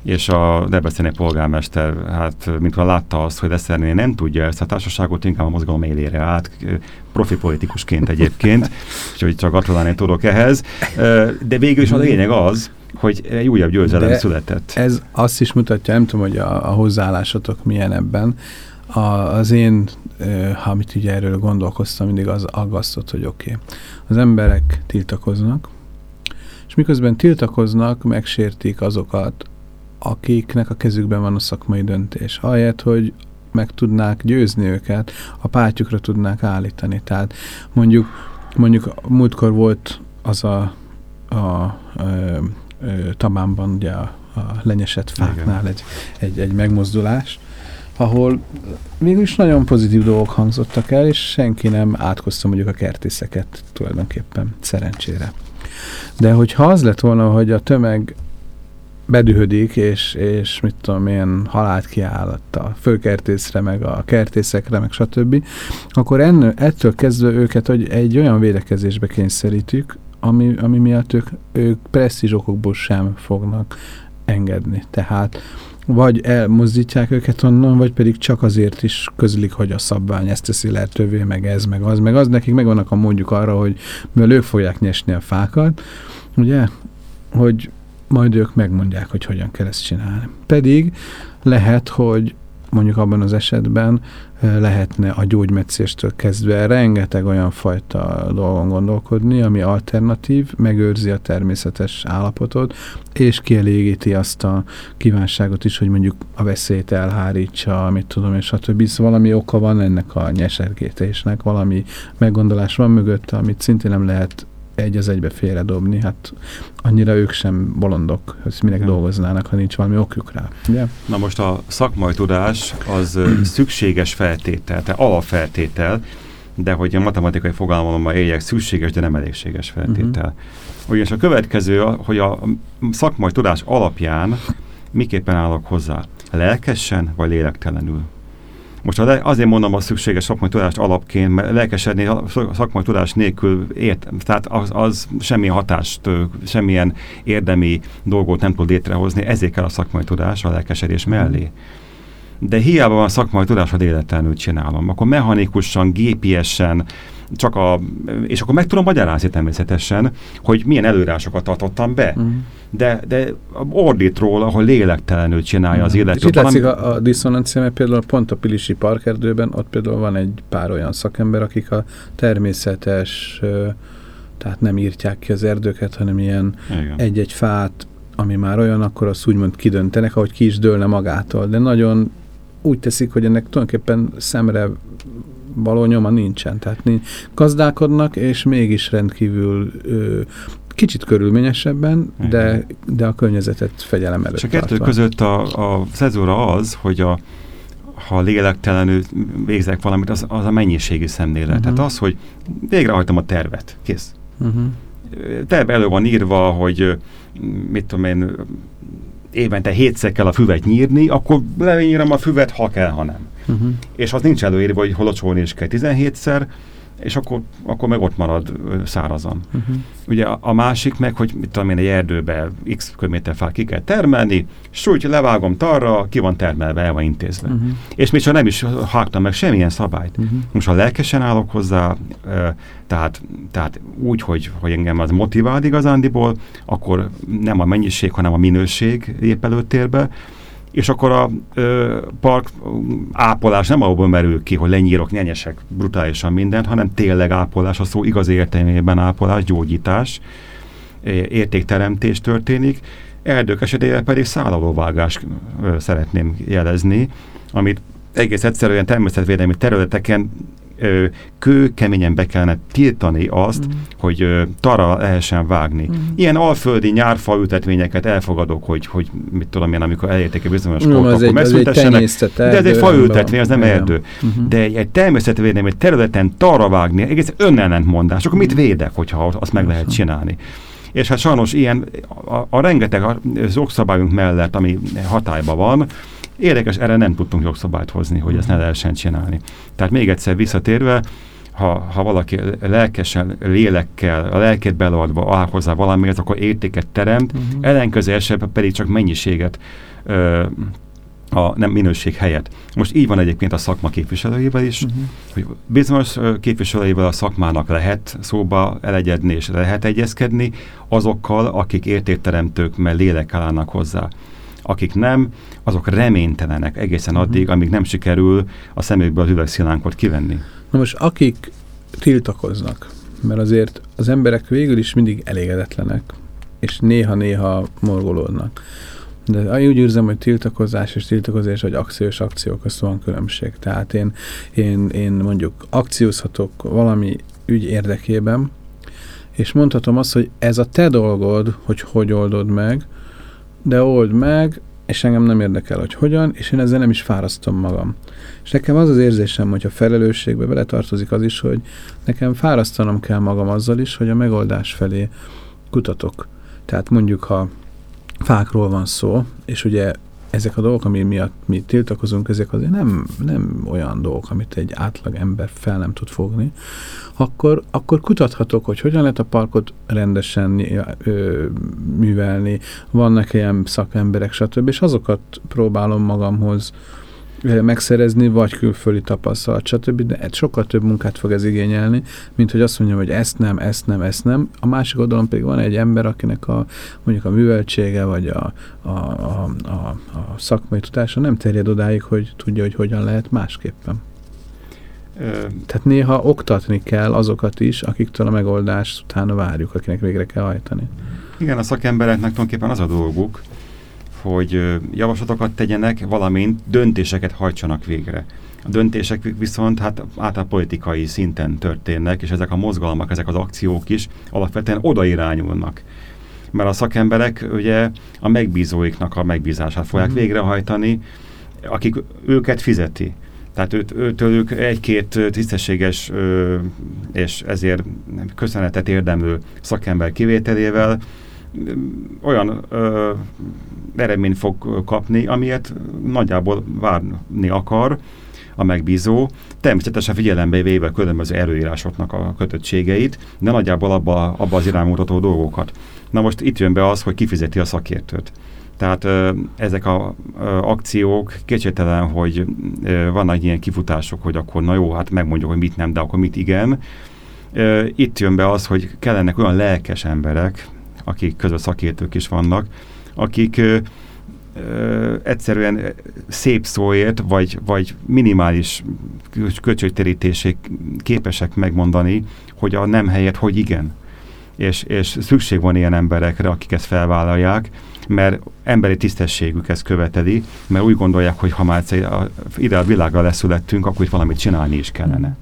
és a Debreceni polgármester, hát mintha látta azt, hogy Leszerné nem tudja ezt a társaságot, inkább a mozgalom élére át, profi politikusként egyébként, úgyhogy csak gratulálni tudok ehhez. De végül is a lényeg az, hogy egy újabb győzelem De született. Ez azt is mutatja, nem tudom, hogy a, a hozzáállásotok milyen ebben. A, az én, ha amit ugye erről gondolkoztam, mindig az aggasztott, hogy oké, okay, az emberek tiltakoznak, és miközben tiltakoznak, megsértik azokat, akiknek a kezükben van a szakmai döntés. Ahelyett, hogy meg tudnák győzni őket, a pártjukra tudnák állítani. Tehát mondjuk, mondjuk múltkor volt az a, a, a, a Tabánban ugye a, a lenyesett fáknál egy, egy, egy megmozdulás, ahol mégis nagyon pozitív dolgok hangzottak el, és senki nem átkozta mondjuk a kertészeket tulajdonképpen, szerencsére. De hogyha az lett volna, hogy a tömeg bedühödik, és, és mit tudom én, halált kiállott a főkertészre, meg a kertészekre, meg stb., akkor ennő, ettől kezdve őket hogy egy olyan védekezésbe kényszerítjük, ami, ami miatt ők, ők presztízsokokból sem fognak engedni. Tehát vagy elmozdítják őket onnan, vagy pedig csak azért is közlik, hogy a szabvány ezt teszi lehetővé, meg ez, meg az, meg az. Nekik megvannak a mondjuk arra, hogy mivel ők fogják nyesni a fákat, ugye, hogy majd ők megmondják, hogy hogyan kell ezt csinálni. Pedig lehet, hogy mondjuk abban az esetben lehetne a gyógymetszéstől kezdve rengeteg olyan fajta dolgon gondolkodni, ami alternatív, megőrzi a természetes állapotot, és kielégíti azt a kívánságot is, hogy mondjuk a veszélyt elhárítsa, amit tudom, és stb. Szóval valami oka van ennek a nyesergítésnek, valami meggondolás van mögött, amit szintén nem lehet egy az egybe félredobni, hát annyira ők sem bolondok, hogy minek ja. dolgoznának, ha nincs valami okjuk rá. Ugye? Na most a szakmai tudás az szükséges feltétel, tehát alapfeltétel, de hogy a matematikai fogalmammal éljek, szükséges, de nem elégséges feltétel. Uh-huh. Ugyanis a következő, hogy a szakmai tudás alapján miképpen állok hozzá? Lelkesen vagy lélektelenül? Most azért mondom a szükséges szakmai tudást alapként, mert lelkesedni szakmai tudás nélkül ért, tehát az, az semmilyen hatást, semmilyen érdemi dolgot nem tud létrehozni, ezért kell a szakmai tudás a lelkesedés mellé. De hiába van szakmai tudás, ha élettelenül csinálom, akkor mechanikusan, gépiesen, csak a, és akkor meg tudom magyarázni természetesen, hogy milyen előrásokat tartottam be. Mm. De, de ordít róla, hogy lélektelenül csinálja mm. az illető. És itt látszik a, a diszonancia, mert például pont a Pilisi parkerdőben, ott például van egy pár olyan szakember, akik a természetes, tehát nem írtják ki az erdőket, hanem ilyen egy-egy fát, ami már olyan, akkor azt úgymond kidöntenek, ahogy ki is dőlne magától. De nagyon úgy teszik, hogy ennek tulajdonképpen szemre való nyoma nincsen. Tehát gazdálkodnak, és mégis rendkívül ö, kicsit körülményesebben, de, de a környezetet fegyelem előtt És a kettő között a, a szezóra az, hogy a, ha lélektelenül végzek valamit, az, az a mennyiségű szemlélet. Uh-huh. Tehát az, hogy végrehajtom a tervet. Kész. Uh-huh. Terv elő van írva, hogy mit tudom én, évente hétszer kell a füvet nyírni, akkor lenyírom a füvet, ha kell, ha nem. Uh-huh. És az nincs előírva, hogy holocsolni is kell 17-szer, és akkor, akkor meg ott marad szárazan. Uh-huh. Ugye a, a másik meg, hogy mit tudom én, egy erdőbe x köméter fát ki kell termelni, súlyt levágom tarra, ki van termelve, el van intézve. Uh-huh. És még csak nem is hágtam meg semmilyen szabályt. Uh-huh. Most ha lelkesen állok hozzá, tehát, tehát úgy, hogy, hogy engem az motivál igazándiból, akkor nem a mennyiség, hanem a minőség épp előtérbe, és akkor a ö, park ápolás nem abban merül ki, hogy lenyírok, nyenyesek brutálisan mindent, hanem tényleg ápolás, a szó igaz értelmében ápolás, gyógyítás, értékteremtés történik. Erdők esetében pedig szállalóvágás szeretném jelezni, amit egész egyszerűen természetvédelmi területeken ö, kőkeményen be kellene tiltani azt, mm. hogy ö, tara lehessen vágni. Mm. Ilyen alföldi nyárfa ültetvényeket elfogadok, hogy, hogy mit tudom én, amikor elérték a bizonyos no, kort, akkor megszültessenek. De ez egy faültetvény, az nem igen. erdő. Uh-huh. De egy, egy természetvédelmi területen tara vágni, egész önellentmondás. Akkor mit védek, hogyha azt meg lehet csinálni? És hát sajnos ilyen a, a rengeteg az jogszabályunk mellett, ami hatályban van, Érdekes, erre nem tudtunk jogszabályt hozni, hogy ezt ne lehessen csinálni. Tehát még egyszer visszatérve, ha, ha valaki lelkesen, lélekkel, a lelkét beleadva áll hozzá valamiért, akkor értéket teremt, uh-huh. ellenkező esetben pedig csak mennyiséget ö, a nem minőség helyett. Most így van egyébként a szakma képviselőivel is, uh-huh. hogy bizonyos képviselőivel a szakmának lehet szóba elegyedni és lehet egyezkedni, azokkal, akik értékteremtők, mert lélek állnak hozzá akik nem, azok reménytelenek egészen mhm. addig, amíg nem sikerül a szemükből az üvegszilánkot kivenni. Na most akik tiltakoznak, mert azért az emberek végül is mindig elégedetlenek, és néha-néha morgolódnak. De úgy érzem, hogy tiltakozás és tiltakozás, vagy akciós akciók, között van különbség. Tehát én, én, én mondjuk akciózhatok valami ügy érdekében, és mondhatom azt, hogy ez a te dolgod, hogy hogy oldod meg, de old meg, és engem nem érdekel, hogy hogyan, és én ezzel nem is fárasztom magam. És nekem az az érzésem, hogy a felelősségbe bele tartozik az is, hogy nekem fárasztanom kell magam azzal is, hogy a megoldás felé kutatok. Tehát mondjuk, ha fákról van szó, és ugye ezek a dolgok, ami miatt mi tiltakozunk, ezek azért nem, nem olyan dolgok, amit egy átlag ember fel nem tud fogni, akkor, akkor kutathatok, hogy hogyan lehet a parkot rendesen ö, művelni, vannak ilyen szakemberek, stb. És azokat próbálom magamhoz megszerezni, vagy külföldi tapasztalat, stb. De ez sokkal több munkát fog ez igényelni, mint hogy azt mondjam, hogy ezt nem, ezt nem, ezt nem. A másik oldalon pedig van egy ember, akinek a mondjuk a műveltsége, vagy a, a, a, a, a szakmai tudása nem terjed odáig, hogy tudja, hogy hogyan lehet másképpen. Tehát néha oktatni kell azokat is, akiktől a megoldást utána várjuk, akinek végre kell hajtani. Igen, a szakembereknek tulajdonképpen az a dolguk, hogy javaslatokat tegyenek, valamint döntéseket hajtsanak végre. A döntések viszont hát általában politikai szinten történnek, és ezek a mozgalmak, ezek az akciók is alapvetően oda irányulnak. Mert a szakemberek ugye a megbízóiknak a megbízását fogják mm. végrehajtani, akik őket fizeti. Tehát őt, őtőlük egy-két tisztességes és ezért köszönetet érdemlő szakember kivételével olyan ö, eredményt fog kapni, amilyet nagyjából várni akar a megbízó, természetesen figyelembe véve különböző erőírásoknak a kötöttségeit, de nagyjából abba, abba az iránymutató dolgokat. Na most itt jön be az, hogy kifizeti a szakértőt. Tehát ö, ezek a akciók kétségtelen, hogy ö, vannak ilyen kifutások, hogy akkor na jó, hát megmondjuk, hogy mit nem, de akkor mit igen. Ö, itt jön be az, hogy kellenek olyan lelkes emberek, akik között szakértők is vannak, akik ö, ö, egyszerűen szép szóért, vagy, vagy minimális költségterítések képesek megmondani, hogy a nem helyett, hogy igen. És, és szükség van ilyen emberekre, akik ezt felvállalják, mert emberi tisztességük ezt követeli, mert úgy gondolják, hogy ha már ide a világra leszülettünk, akkor itt valamit csinálni is kellene.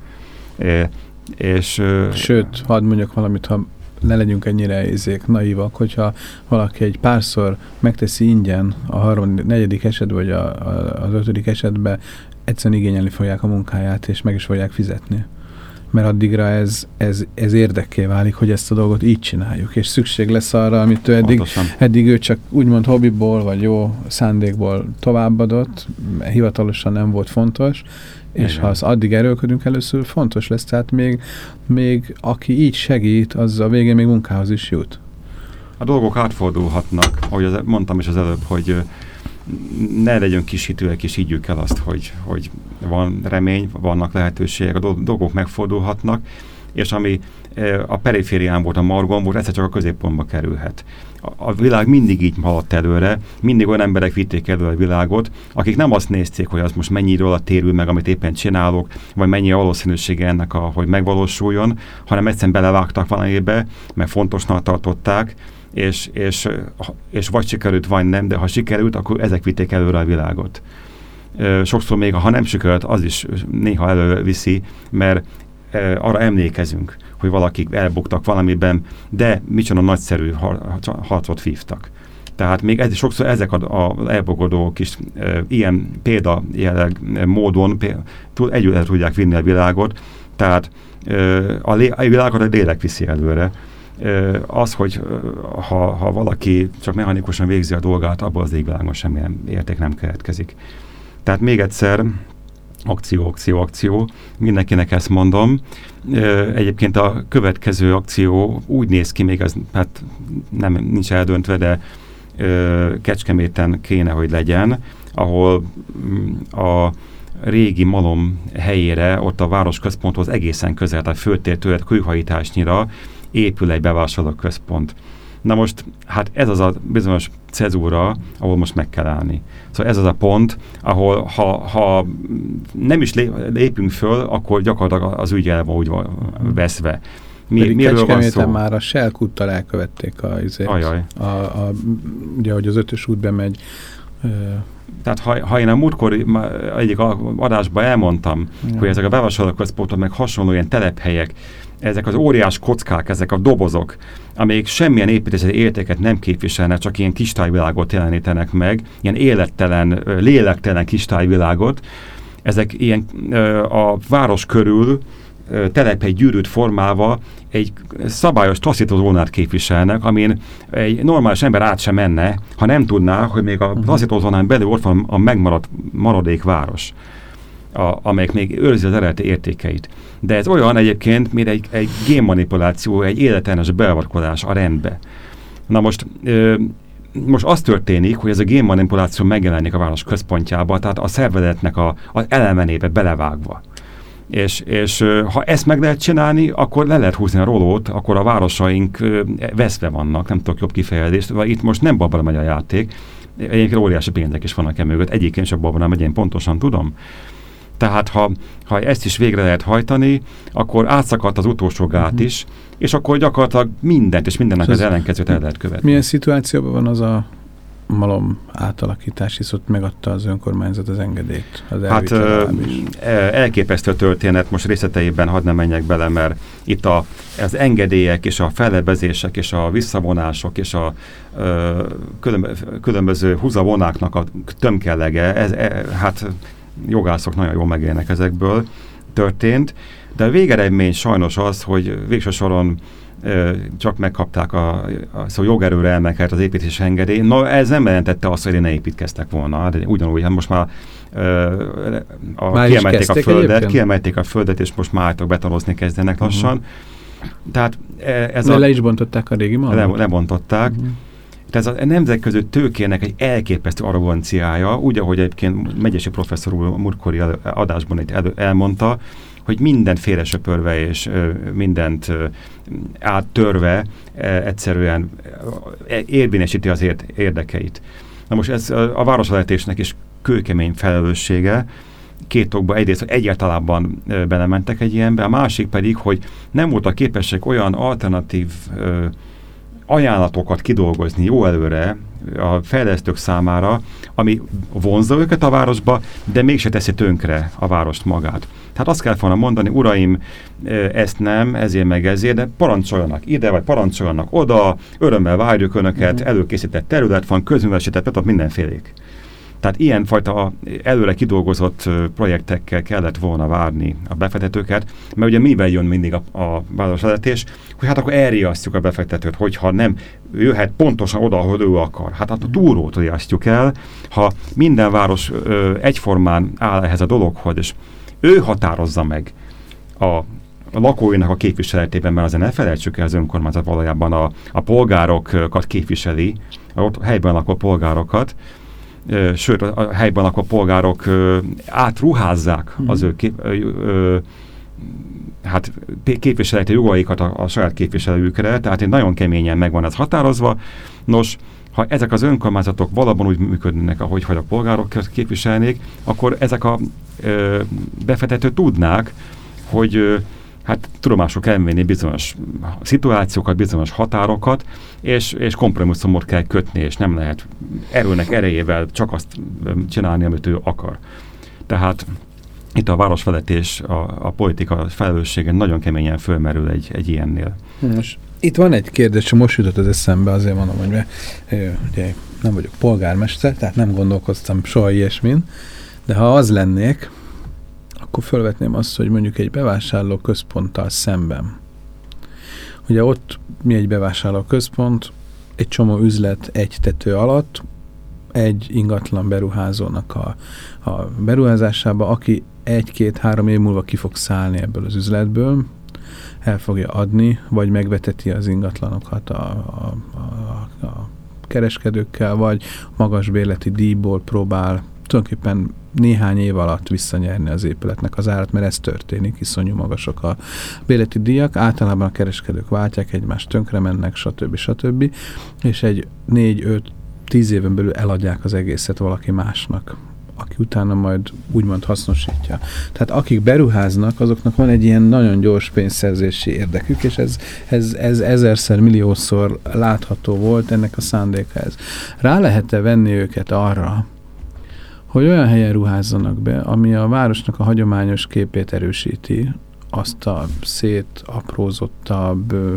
É, és, Sőt, hadd mondjak valamit, ha ne legyünk ennyire izék, naívak, hogyha valaki egy párszor megteszi ingyen a harmadik, negyedik esetben, vagy a, a, az ötödik esetben, egyszerűen igényelni fogják a munkáját, és meg is fogják fizetni. Mert addigra ez, ez, ez érdekké válik, hogy ezt a dolgot így csináljuk, és szükség lesz arra, amit ő eddig, eddig ő csak úgymond hobbiból, vagy jó szándékból továbbadott, hivatalosan nem volt fontos, És Igen. ha az addig erőlködünk először, fontos lesz, tehát még, még aki így segít, az a végén még munkához is jut. A dolgok átfordulhatnak, ahogy az, mondtam is az előbb, hogy ne legyünk kisítőek, és higgyük el azt, hogy, hogy van remény, vannak lehetőségek, a dolgok megfordulhatnak, és ami a periférián volt, a margon volt, egyszer csak a középpontba kerülhet. A világ mindig így haladt előre, mindig olyan emberek vitték elő a világot, akik nem azt nézték, hogy az most mennyiről a térül meg, amit éppen csinálok, vagy mennyi a valószínűsége ennek, a, hogy megvalósuljon, hanem egyszerűen belevágtak valamibe, mert fontosnak tartották, és, és, és vagy sikerült, vagy nem, de ha sikerült, akkor ezek vitték előre a világot. Sokszor még, ha nem sikerült, az is néha előviszi, mert arra emlékezünk, hogy valakik elbuktak valamiben, de micsoda nagyszerű harcot vívtak. Tehát még ez, sokszor ezek a, a elbogodók is e, ilyen példa jelleg módon együtt el tudják vinni a világot, tehát e, a, lé, a világot a lélek viszi előre. E, az, hogy ha, ha valaki csak mechanikusan végzi a dolgát, abból az égvilágon semmilyen érték nem keletkezik. Tehát még egyszer, akció, akció, akció. Mindenkinek ezt mondom. Egyébként a következő akció úgy néz ki, még az hát nem, nincs eldöntve, de Kecskeméten kéne, hogy legyen, ahol mm, a régi malom helyére, ott a városközponthoz egészen közel, tehát föltértől kőhajításnyira épül egy bevásárlóközpont. Na most, hát ez az a bizonyos cezúra, ahol most meg kell állni. Szóval ez az a pont, ahol ha, ha nem is lépünk föl, akkor gyakorlatilag az ügy el van úgy veszve. Mi, Pedig miről van szó? már a Selkúttal elkövették a, azért, Ajaj. a, a, ugye, hogy az ötös út bemegy. Tehát ha, ha én a múltkor egyik adásban elmondtam, ja. hogy ezek a bevásárlóközpontok meg hasonló ilyen telephelyek, ezek az óriás kockák, ezek a dobozok, amelyek semmilyen építészeti értéket nem képviselnek, csak ilyen kistájvilágot jelenítenek meg, ilyen élettelen, lélektelen kistájvilágot, ezek ilyen a város körül telephely gyűrűt formálva egy szabályos taszítózónát képviselnek, amin egy normális ember át sem menne, ha nem tudná, hogy még a uh-huh. taszítózónán belül ott van a megmaradt maradék város a, amelyek még őrzi az eredeti értékeit. De ez olyan egyébként, mint egy, egy génmanipuláció, egy életlenes beavatkozás a rendbe. Na most, ö, most az történik, hogy ez a génmanipuláció megjelenik a város központjába, tehát a szervezetnek a, az elemenébe belevágva. És, és ha ezt meg lehet csinálni, akkor le lehet húzni a rolót, akkor a városaink veszve vannak, nem tudok jobb kifejezést, vagy itt most nem babra megy a játék, egyébként óriási pénzek is vannak e mögött, egyébként csak babra megy, én pontosan tudom. Tehát ha, ha ezt is végre lehet hajtani, akkor átszakadt az utolsó gát uh-huh. is, és akkor gyakorlatilag mindent és mindennek az ellenkezőt el lehet követni. Milyen szituációban van az a malom átalakítás, hisz ott megadta az önkormányzat az engedélyt. Az hát ö, e, elképesztő történet, most részleteiben hadd nem menjek bele, mert itt a, az engedélyek és a fellebezések és a visszavonások és a ö, különböző húzavonáknak a tömkellege, ez, e, hát jogászok nagyon jól megélnek ezekből, történt, de a végeredmény sajnos az, hogy végső soron csak megkapták a, a szóval jogerőre elmekelt az építés engedély. Na, ez nem jelentette azt, hogy ne építkeztek volna, de ugyanúgy, hát most már a, már kiemelték a földet, egyébként? kiemelték a földet, és most már álltok betanozni kezdenek uh-huh. lassan. Tehát e, ez de a... le is bontották a régi malmot? Le, lebontották. Uh-huh. Tehát a nemzetközi tőkének egy elképesztő arroganciája, úgy, ahogy egyébként Megyesi professzor úr múltkori adásban itt el, elmondta, hogy mindent félresöpörve és mindent áttörve ö, egyszerűen ö, érvényesíti az érdekeit. Na most ez a városvezetésnek is kőkemény felelőssége, két okba. Egyrészt, hogy egyáltalában belementek egy ilyenbe, a másik pedig, hogy nem voltak képesek olyan alternatív ö, ajánlatokat kidolgozni jó előre a fejlesztők számára, ami vonzza őket a városba, de mégse teszi tönkre a várost magát. Tehát azt kell volna mondani, uraim, ezt nem, ezért meg ezért, de parancsoljanak ide, vagy parancsoljanak oda, örömmel várjuk önöket, mm. előkészített terület van, közművesített, tehát mindenfélék. Tehát ilyenfajta előre kidolgozott projektekkel kellett volna várni a befektetőket, mert ugye mivel jön mindig a, a városvezetés, hogy hát akkor elriasztjuk a befektetőt, hogyha nem jöhet pontosan oda, ahol ő akar. Hát a túrót riasztjuk el, ha minden város ö, egyformán áll ehhez a dologhoz, és ő határozza meg a a lakóinak a képviseletében, mert azért ne felejtsük el, az önkormányzat valójában a, a polgárokat képviseli, a ott helyben lakó polgárokat, sőt, a helyben lakó polgárok átruházzák hmm. az ő kép, hát képviseleti jogaikat a, a saját képviselőjükre, tehát én nagyon keményen megvan ez határozva. Nos, ha ezek az önkormányzatok valóban úgy működnek, ahogy hogy a polgárok képviselnék, akkor ezek a ö, befektetők tudnák, hogy ö, hát tudomások kell venni bizonyos szituációkat, bizonyos határokat, és, és kompromisszumot kell kötni, és nem lehet erőnek erejével csak azt csinálni, amit ő akar. Tehát itt a városvezetés, a, a politika felelőssége nagyon keményen fölmerül egy, egy ilyennél. Most itt van egy kérdés, most jutott az eszembe, azért mondom, hogy mert, ugye nem vagyok polgármester, tehát nem gondolkoztam soha ilyesmin, de ha az lennék, akkor felvetném azt, hogy mondjuk egy bevásárló központtal szemben. Ugye ott mi egy bevásárló központ, egy csomó üzlet egy tető alatt, egy ingatlan beruházónak a, a beruházásába, aki egy-két-három év múlva ki fog szállni ebből az üzletből, el fogja adni, vagy megveteti az ingatlanokat a, a, a, a kereskedőkkel, vagy magas bérleti díjból próbál tulajdonképpen néhány év alatt visszanyerni az épületnek az árat, mert ez történik, iszonyú magasok a béleti díjak, általában a kereskedők váltják egymást, tönkre mennek, stb. stb. És egy négy, öt, tíz éven belül eladják az egészet valaki másnak aki utána majd úgymond hasznosítja. Tehát akik beruháznak, azoknak van egy ilyen nagyon gyors pénzszerzési érdekük, és ez, ez, ez ezerszer, milliószor látható volt ennek a szándéka ez. Rá lehet-e venni őket arra, hogy olyan helyen ruházzanak be, ami a városnak a hagyományos képét erősíti, azt a szét aprózottabb, ö,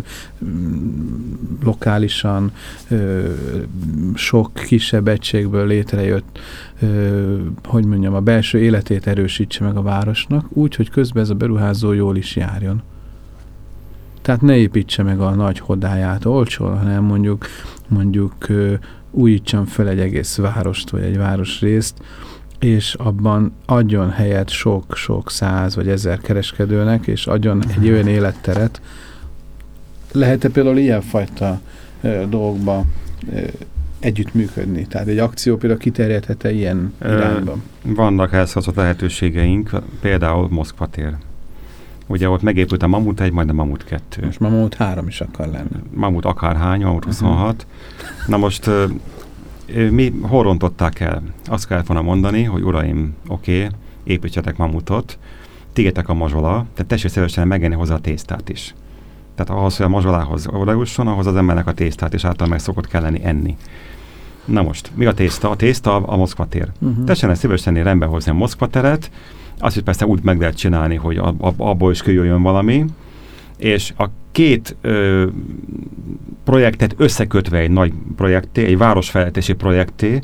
lokálisan sok kisebb egységből létrejött, hogy mondjam, a belső életét erősítse meg a városnak, úgy, hogy közben ez a beruházó jól is járjon. Tehát ne építse meg a nagy hodáját olcsól, hanem mondjuk, mondjuk újítsam fel egy egész várost, vagy egy városrészt, és abban adjon helyet sok-sok száz vagy ezer kereskedőnek, és adjon egy olyan életteret. Lehet-e például ilyenfajta e, dolgokba e, együttműködni? Tehát egy akció például kiterjedhet-e ilyen irányba? Vannak ehhez lehetőségeink, például Moszkva tér. Ugye ott megépült a Mamut 1, majd a Mamut 2. Most Mamut 3 is akar lenni. Mamut akárhány, Mamut 26. Uh -huh. Na most mi hol rontották el? Azt kell volna mondani, hogy uraim, oké, okay, építsetek mamutot, tigetek a mazsola, tehát tessék szívesen megenni hozzá a tésztát is. Tehát ahhoz, hogy a mazsolához odajusson, ahhoz az embernek a tésztát is által meg szokott kelleni enni. Na most, mi a tészta? A tészta a Moszkva tér. Uh-huh. Tessenek szívesen rendbe hozni a Moszkva teret, azt is persze úgy meg lehet csinálni, hogy abból is kijöjjön valami, és a két ö, projektet összekötve egy nagy projekté, egy városfejlesztési projekté,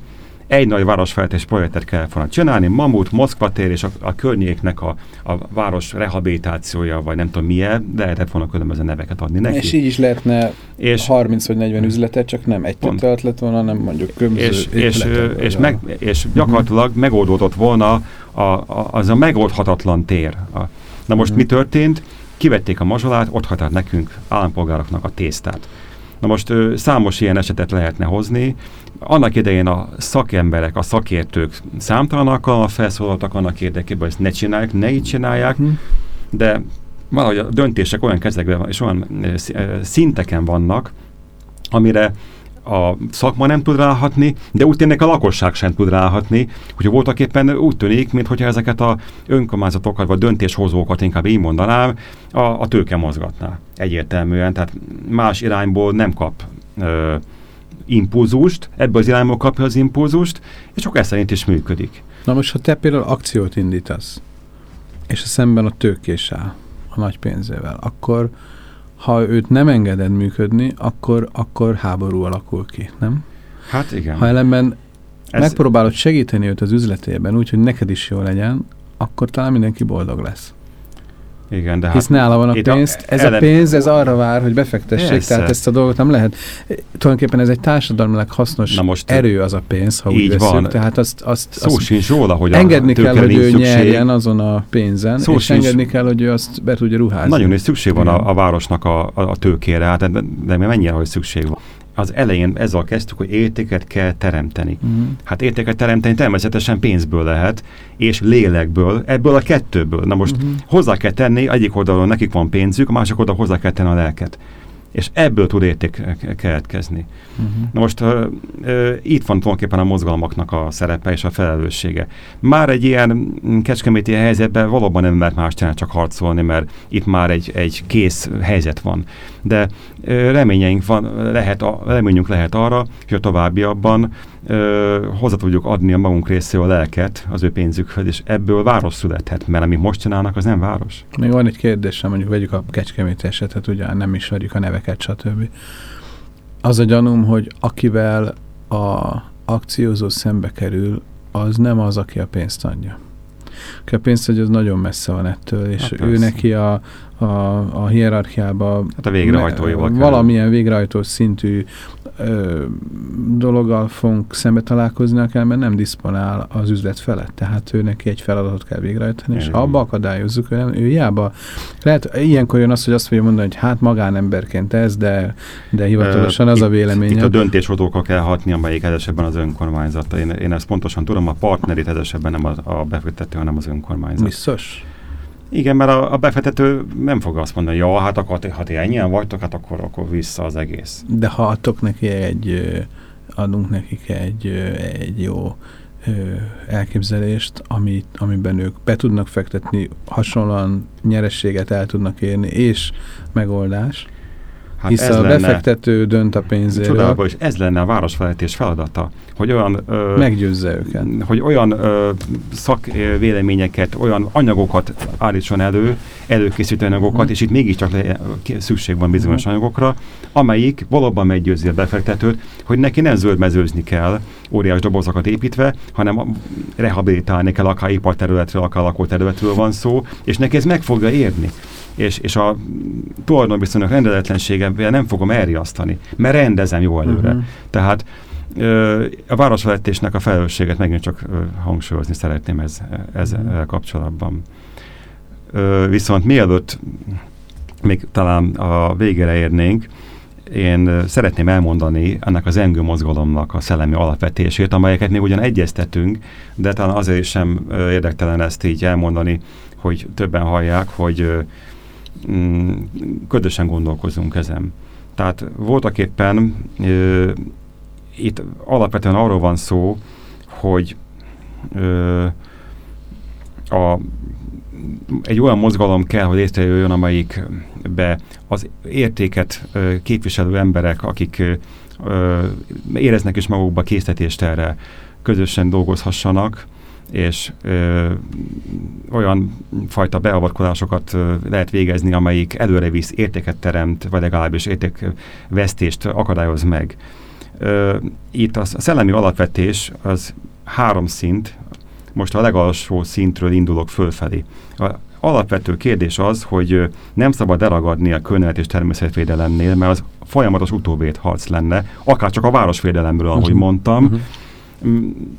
egy nagy városfejlesztési projektet kell volna csinálni, Mamut, Moszkva tér és a, a környéknek a, a város rehabilitációja, vagy nem tudom milyen, de lehetett volna különböző neveket adni neki. És így is lehetne és 30 vagy 40 üzletet, csak nem egy tetőt lett volna, hanem mondjuk különböző És, és, és, meg, és gyakorlatilag uh -huh. megoldódott volna a, a, az a megoldhatatlan tér. A, na most -huh. mi történt? kivették a mazsolát, ott hagyták nekünk, állampolgároknak a tésztát. Na most ö, számos ilyen esetet lehetne hozni. Annak idején a szakemberek, a szakértők számtalan alkalommal felszólaltak annak érdekében, hogy ezt ne csinálják, ne így csinálják, hm. de valahogy a döntések olyan kezekben és olyan szinteken vannak, amire a szakma nem tud ráhatni, de úgy tényleg a lakosság sem tud ráhatni, hogy voltak éppen úgy tűnik, mintha ezeket a önkormányzatokat vagy döntéshozókat inkább így mondanám, a, a tőke mozgatná egyértelműen, tehát más irányból nem kap ö, impulzust, ebből az irányból kapja az impulzust, és csak ez szerint is működik. Na most, ha te például akciót indítasz, és a szemben a tőkés áll a nagy pénzével, akkor ha őt nem engeded működni, akkor, akkor háború alakul ki, nem? Hát igen. Ha ellenben Ez... megpróbálod segíteni őt az üzletében úgy, hogy neked is jó legyen, akkor talán mindenki boldog lesz. Igen, de hát Hisz nála van a pénzt, ez ele... a pénz, ez arra vár, hogy befektessék, Persze. tehát ezt a dolgot nem lehet. Tulajdonképpen ez egy társadalmilag hasznos Na most erő az a pénz, ha úgy veszünk, van. tehát azt, azt, Szó azt sincs róla, hogy engedni kell, hogy ő szükség. nyerjen azon a pénzen, Szó és sincs. engedni kell, hogy ő azt be tudja ruházni. Nagyon is szükség van a, a városnak a, a, a tőkére, hát de, de mennyire, hogy szükség van az elején ezzel kezdtük, hogy értéket kell teremteni. Uh-huh. Hát értéket teremteni természetesen pénzből lehet, és lélekből, ebből a kettőből. Na most uh-huh. hozzá kell tenni, egyik oldalon nekik van pénzük, a másik oldalon hozzá kell tenni a lelket és ebből tud érték keletkezni. Uh-huh. Na most uh, uh, itt van tulajdonképpen a mozgalmaknak a szerepe és a felelőssége. Már egy ilyen kecskeméti helyzetben valóban nem mert más csinál csak harcolni, mert itt már egy, egy kész helyzet van. De uh, reményeink van, lehet a, reményünk lehet arra, hogy a továbbiakban ö, hozzá tudjuk adni a magunk részéről a lelket az ő pénzükhöz, és ebből város születhet, mert amit most csinálnak, az nem város. Még van egy kérdésem, mondjuk vegyük a Kecskemét esetet, ugye nem ismerjük a neveket, stb. Az a gyanúm, hogy akivel a akciózó szembe kerül, az nem az, aki a pénzt adja. Aki a pénzt adja, az nagyon messze van ettől, és hát ő neki a, a, a hierarchiába hát a végrehajtóival valamilyen végrehajtó szintű ö, dologgal fogunk szembe találkozni, kell, mert nem diszponál az üzlet felett. Tehát ő neki egy feladatot kell végrehajtani, és abba akadályozzuk, ő, nem, ő hiába. Lehet, ilyenkor jön az, hogy azt fogja mondani, hogy hát magánemberként ez, de, de hivatalosan az a vélemény. Itt a döntéshozókkal kell hatni, amelyik esetben az önkormányzata. Én, én ezt pontosan tudom, a partnerit esetben nem a, a befektető, hanem az önkormányzat. Biztos? Igen, mert a, a befektető nem fog azt mondani, ja, hát akkor, ha ti ennyien vagytok, hát akkor, akkor vissza az egész. De ha adtok neki egy, adunk nekik egy, egy jó elképzelést, amit, amiben ők be tudnak fektetni, hasonlóan nyerességet el tudnak érni, és megoldás, Hát Hisz ez a lenne, befektető dönt a pénzéről. És ez lenne a városfejlesztés feladata, hogy olyan... Ö, Meggyőzze őket. Hogy olyan ö, szakvéleményeket, olyan anyagokat állítson elő, előkészítő anyagokat, mm. és itt mégiscsak le, szükség van bizonyos mm. anyagokra, amelyik valóban meggyőzi a befektetőt, hogy neki nem zöldmezőzni kell, óriás dobozokat építve, hanem rehabilitálni kell, akár iparterületről, akár lakóterületről van szó, és neki ez meg fogja érni és, és a tulajdonviszonyok rendezetlensége nem fogom elriasztani, mert rendezem jó előre. Uh-huh. Tehát ö, a városvezetésnek a felelősséget megint csak ö, hangsúlyozni szeretném ez, ezzel uh-huh. kapcsolatban. Ö, viszont mielőtt még talán a végére érnénk, én szeretném elmondani ennek az engő mozgalomnak a szellemi alapvetését, amelyeket még ugyan egyeztetünk, de talán azért sem érdektelen ezt így elmondani, hogy többen hallják, hogy ködösen gondolkozunk ezen. Tehát voltak éppen ö, itt alapvetően arról van szó, hogy ö, a, egy olyan mozgalom kell, hogy létrejöjjön, amelyikbe az értéket ö, képviselő emberek, akik ö, éreznek is magukba készítést erre, közösen dolgozhassanak, és ö, olyan fajta beavatkozásokat ö, lehet végezni, amelyik előre visz, értéket teremt, vagy legalábbis értékvesztést akadályoz meg. Ö, itt a szellemi alapvetés az három szint, most a legalsó szintről indulok fölfelé. A alapvető kérdés az, hogy nem szabad elragadni a környezet és természetvédelemnél, mert az folyamatos utóvét harc lenne, akár csak a városvédelemről, ahogy uh-huh. mondtam, uh-huh Mm,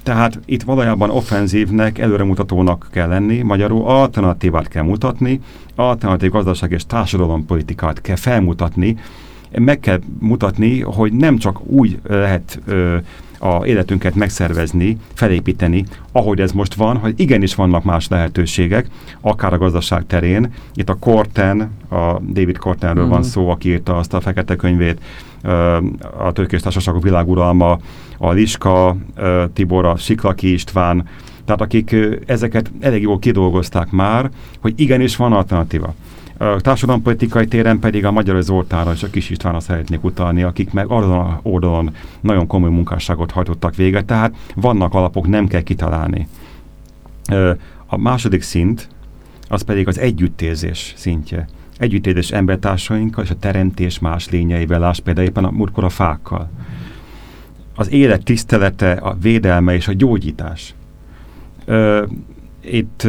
tehát itt valójában offenzívnek, előremutatónak kell lenni, magyarul alternatívát kell mutatni, alternatív gazdaság és társadalompolitikát kell felmutatni, meg kell mutatni, hogy nem csak úgy lehet ö, a életünket megszervezni, felépíteni, ahogy ez most van, hogy igenis vannak más lehetőségek, akár a gazdaság terén. Itt a Korten, a David Kortenről uh-huh. van mhm. szó, aki írta azt a fekete könyvét, a Tőkés Társaságok világuralma, a Liska, Tibor, a Siklaki István, tehát akik ezeket elég jól kidolgozták már, hogy igenis van alternatíva. Társadalompolitikai téren pedig a Magyar Zoltánra és a Kis Istvánra szeretnék utalni, akik meg arra a oldalon nagyon komoly munkásságot hajtottak véget, tehát vannak alapok, nem kell kitalálni. A második szint, az pedig az együttérzés szintje. Együttérzés embertársainkkal és a teremtés más lényeivel, láss például éppen a múltkor fákkal. Az élet tisztelete, a védelme és a gyógyítás. Itt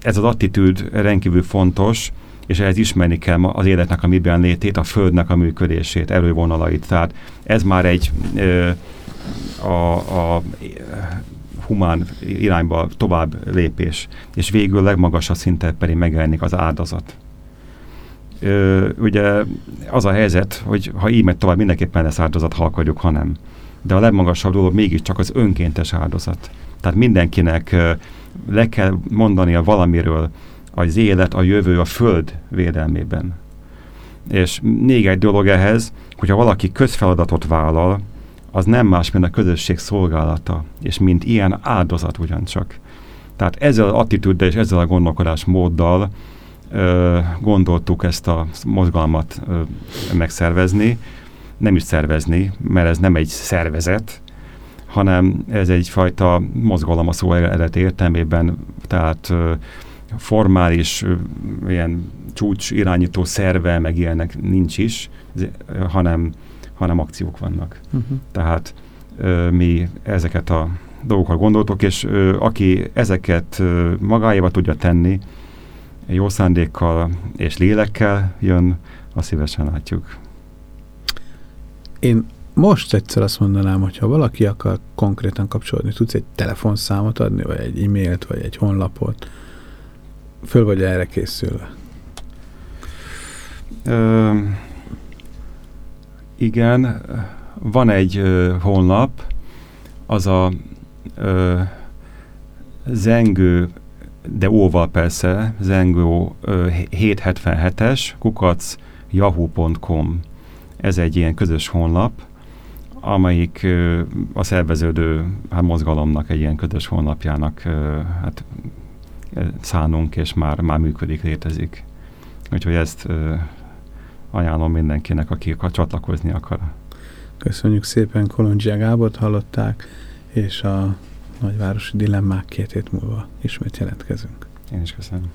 ez az attitűd rendkívül fontos, és ehhez ismerni kell az életnek a miben létét, a földnek a működését, erővonalait. Tehát ez már egy ö, a, a humán irányba tovább lépés, és végül legmagasabb szinten pedig megjelenik az áldozat. Ö, ugye az a helyzet, hogy ha így megy tovább, mindenképpen lesz áldozat, ha akarjuk, ha nem. De a legmagasabb dolog mégiscsak az önkéntes áldozat. Tehát mindenkinek le kell mondania valamiről, az élet, a jövő, a föld védelmében. És még egy dolog ehhez, hogyha valaki közfeladatot vállal, az nem más, mint a közösség szolgálata, és mint ilyen áldozat ugyancsak. Tehát ezzel az attitűddel és ezzel a gondolkodásmóddal ö, gondoltuk ezt a mozgalmat ö, megszervezni, nem is szervezni, mert ez nem egy szervezet, hanem ez egyfajta mozgalom a szó eredeti értelmében, tehát ö, formális ilyen csúcs irányító szerve, meg ilyenek nincs is, hanem, hanem akciók vannak. Uh-huh. Tehát mi ezeket a dolgokat gondoltok, és aki ezeket magáéba tudja tenni, jó szándékkal és lélekkel jön, azt szívesen látjuk. Én most egyszer azt mondanám, hogy ha valaki akar konkrétan kapcsolódni, tudsz egy telefonszámot adni, vagy egy e-mailt, vagy egy honlapot, föl vagy erre készülve? Ö, igen, van egy ö, honlap, az a ö, zengő, de óval persze, zengő 777-es, kukac yahoo.com. Ez egy ilyen közös honlap, amelyik ö, a szerveződő hát, mozgalomnak egy ilyen közös honlapjának ö, hát, szánunk, és már, már működik, létezik. Úgyhogy ezt ö, ajánlom mindenkinek, aki csatlakozni akar. Köszönjük szépen, Kolondzsia Gábort hallották, és a nagyvárosi dilemmák két hét múlva ismét jelentkezünk. Én is köszönöm.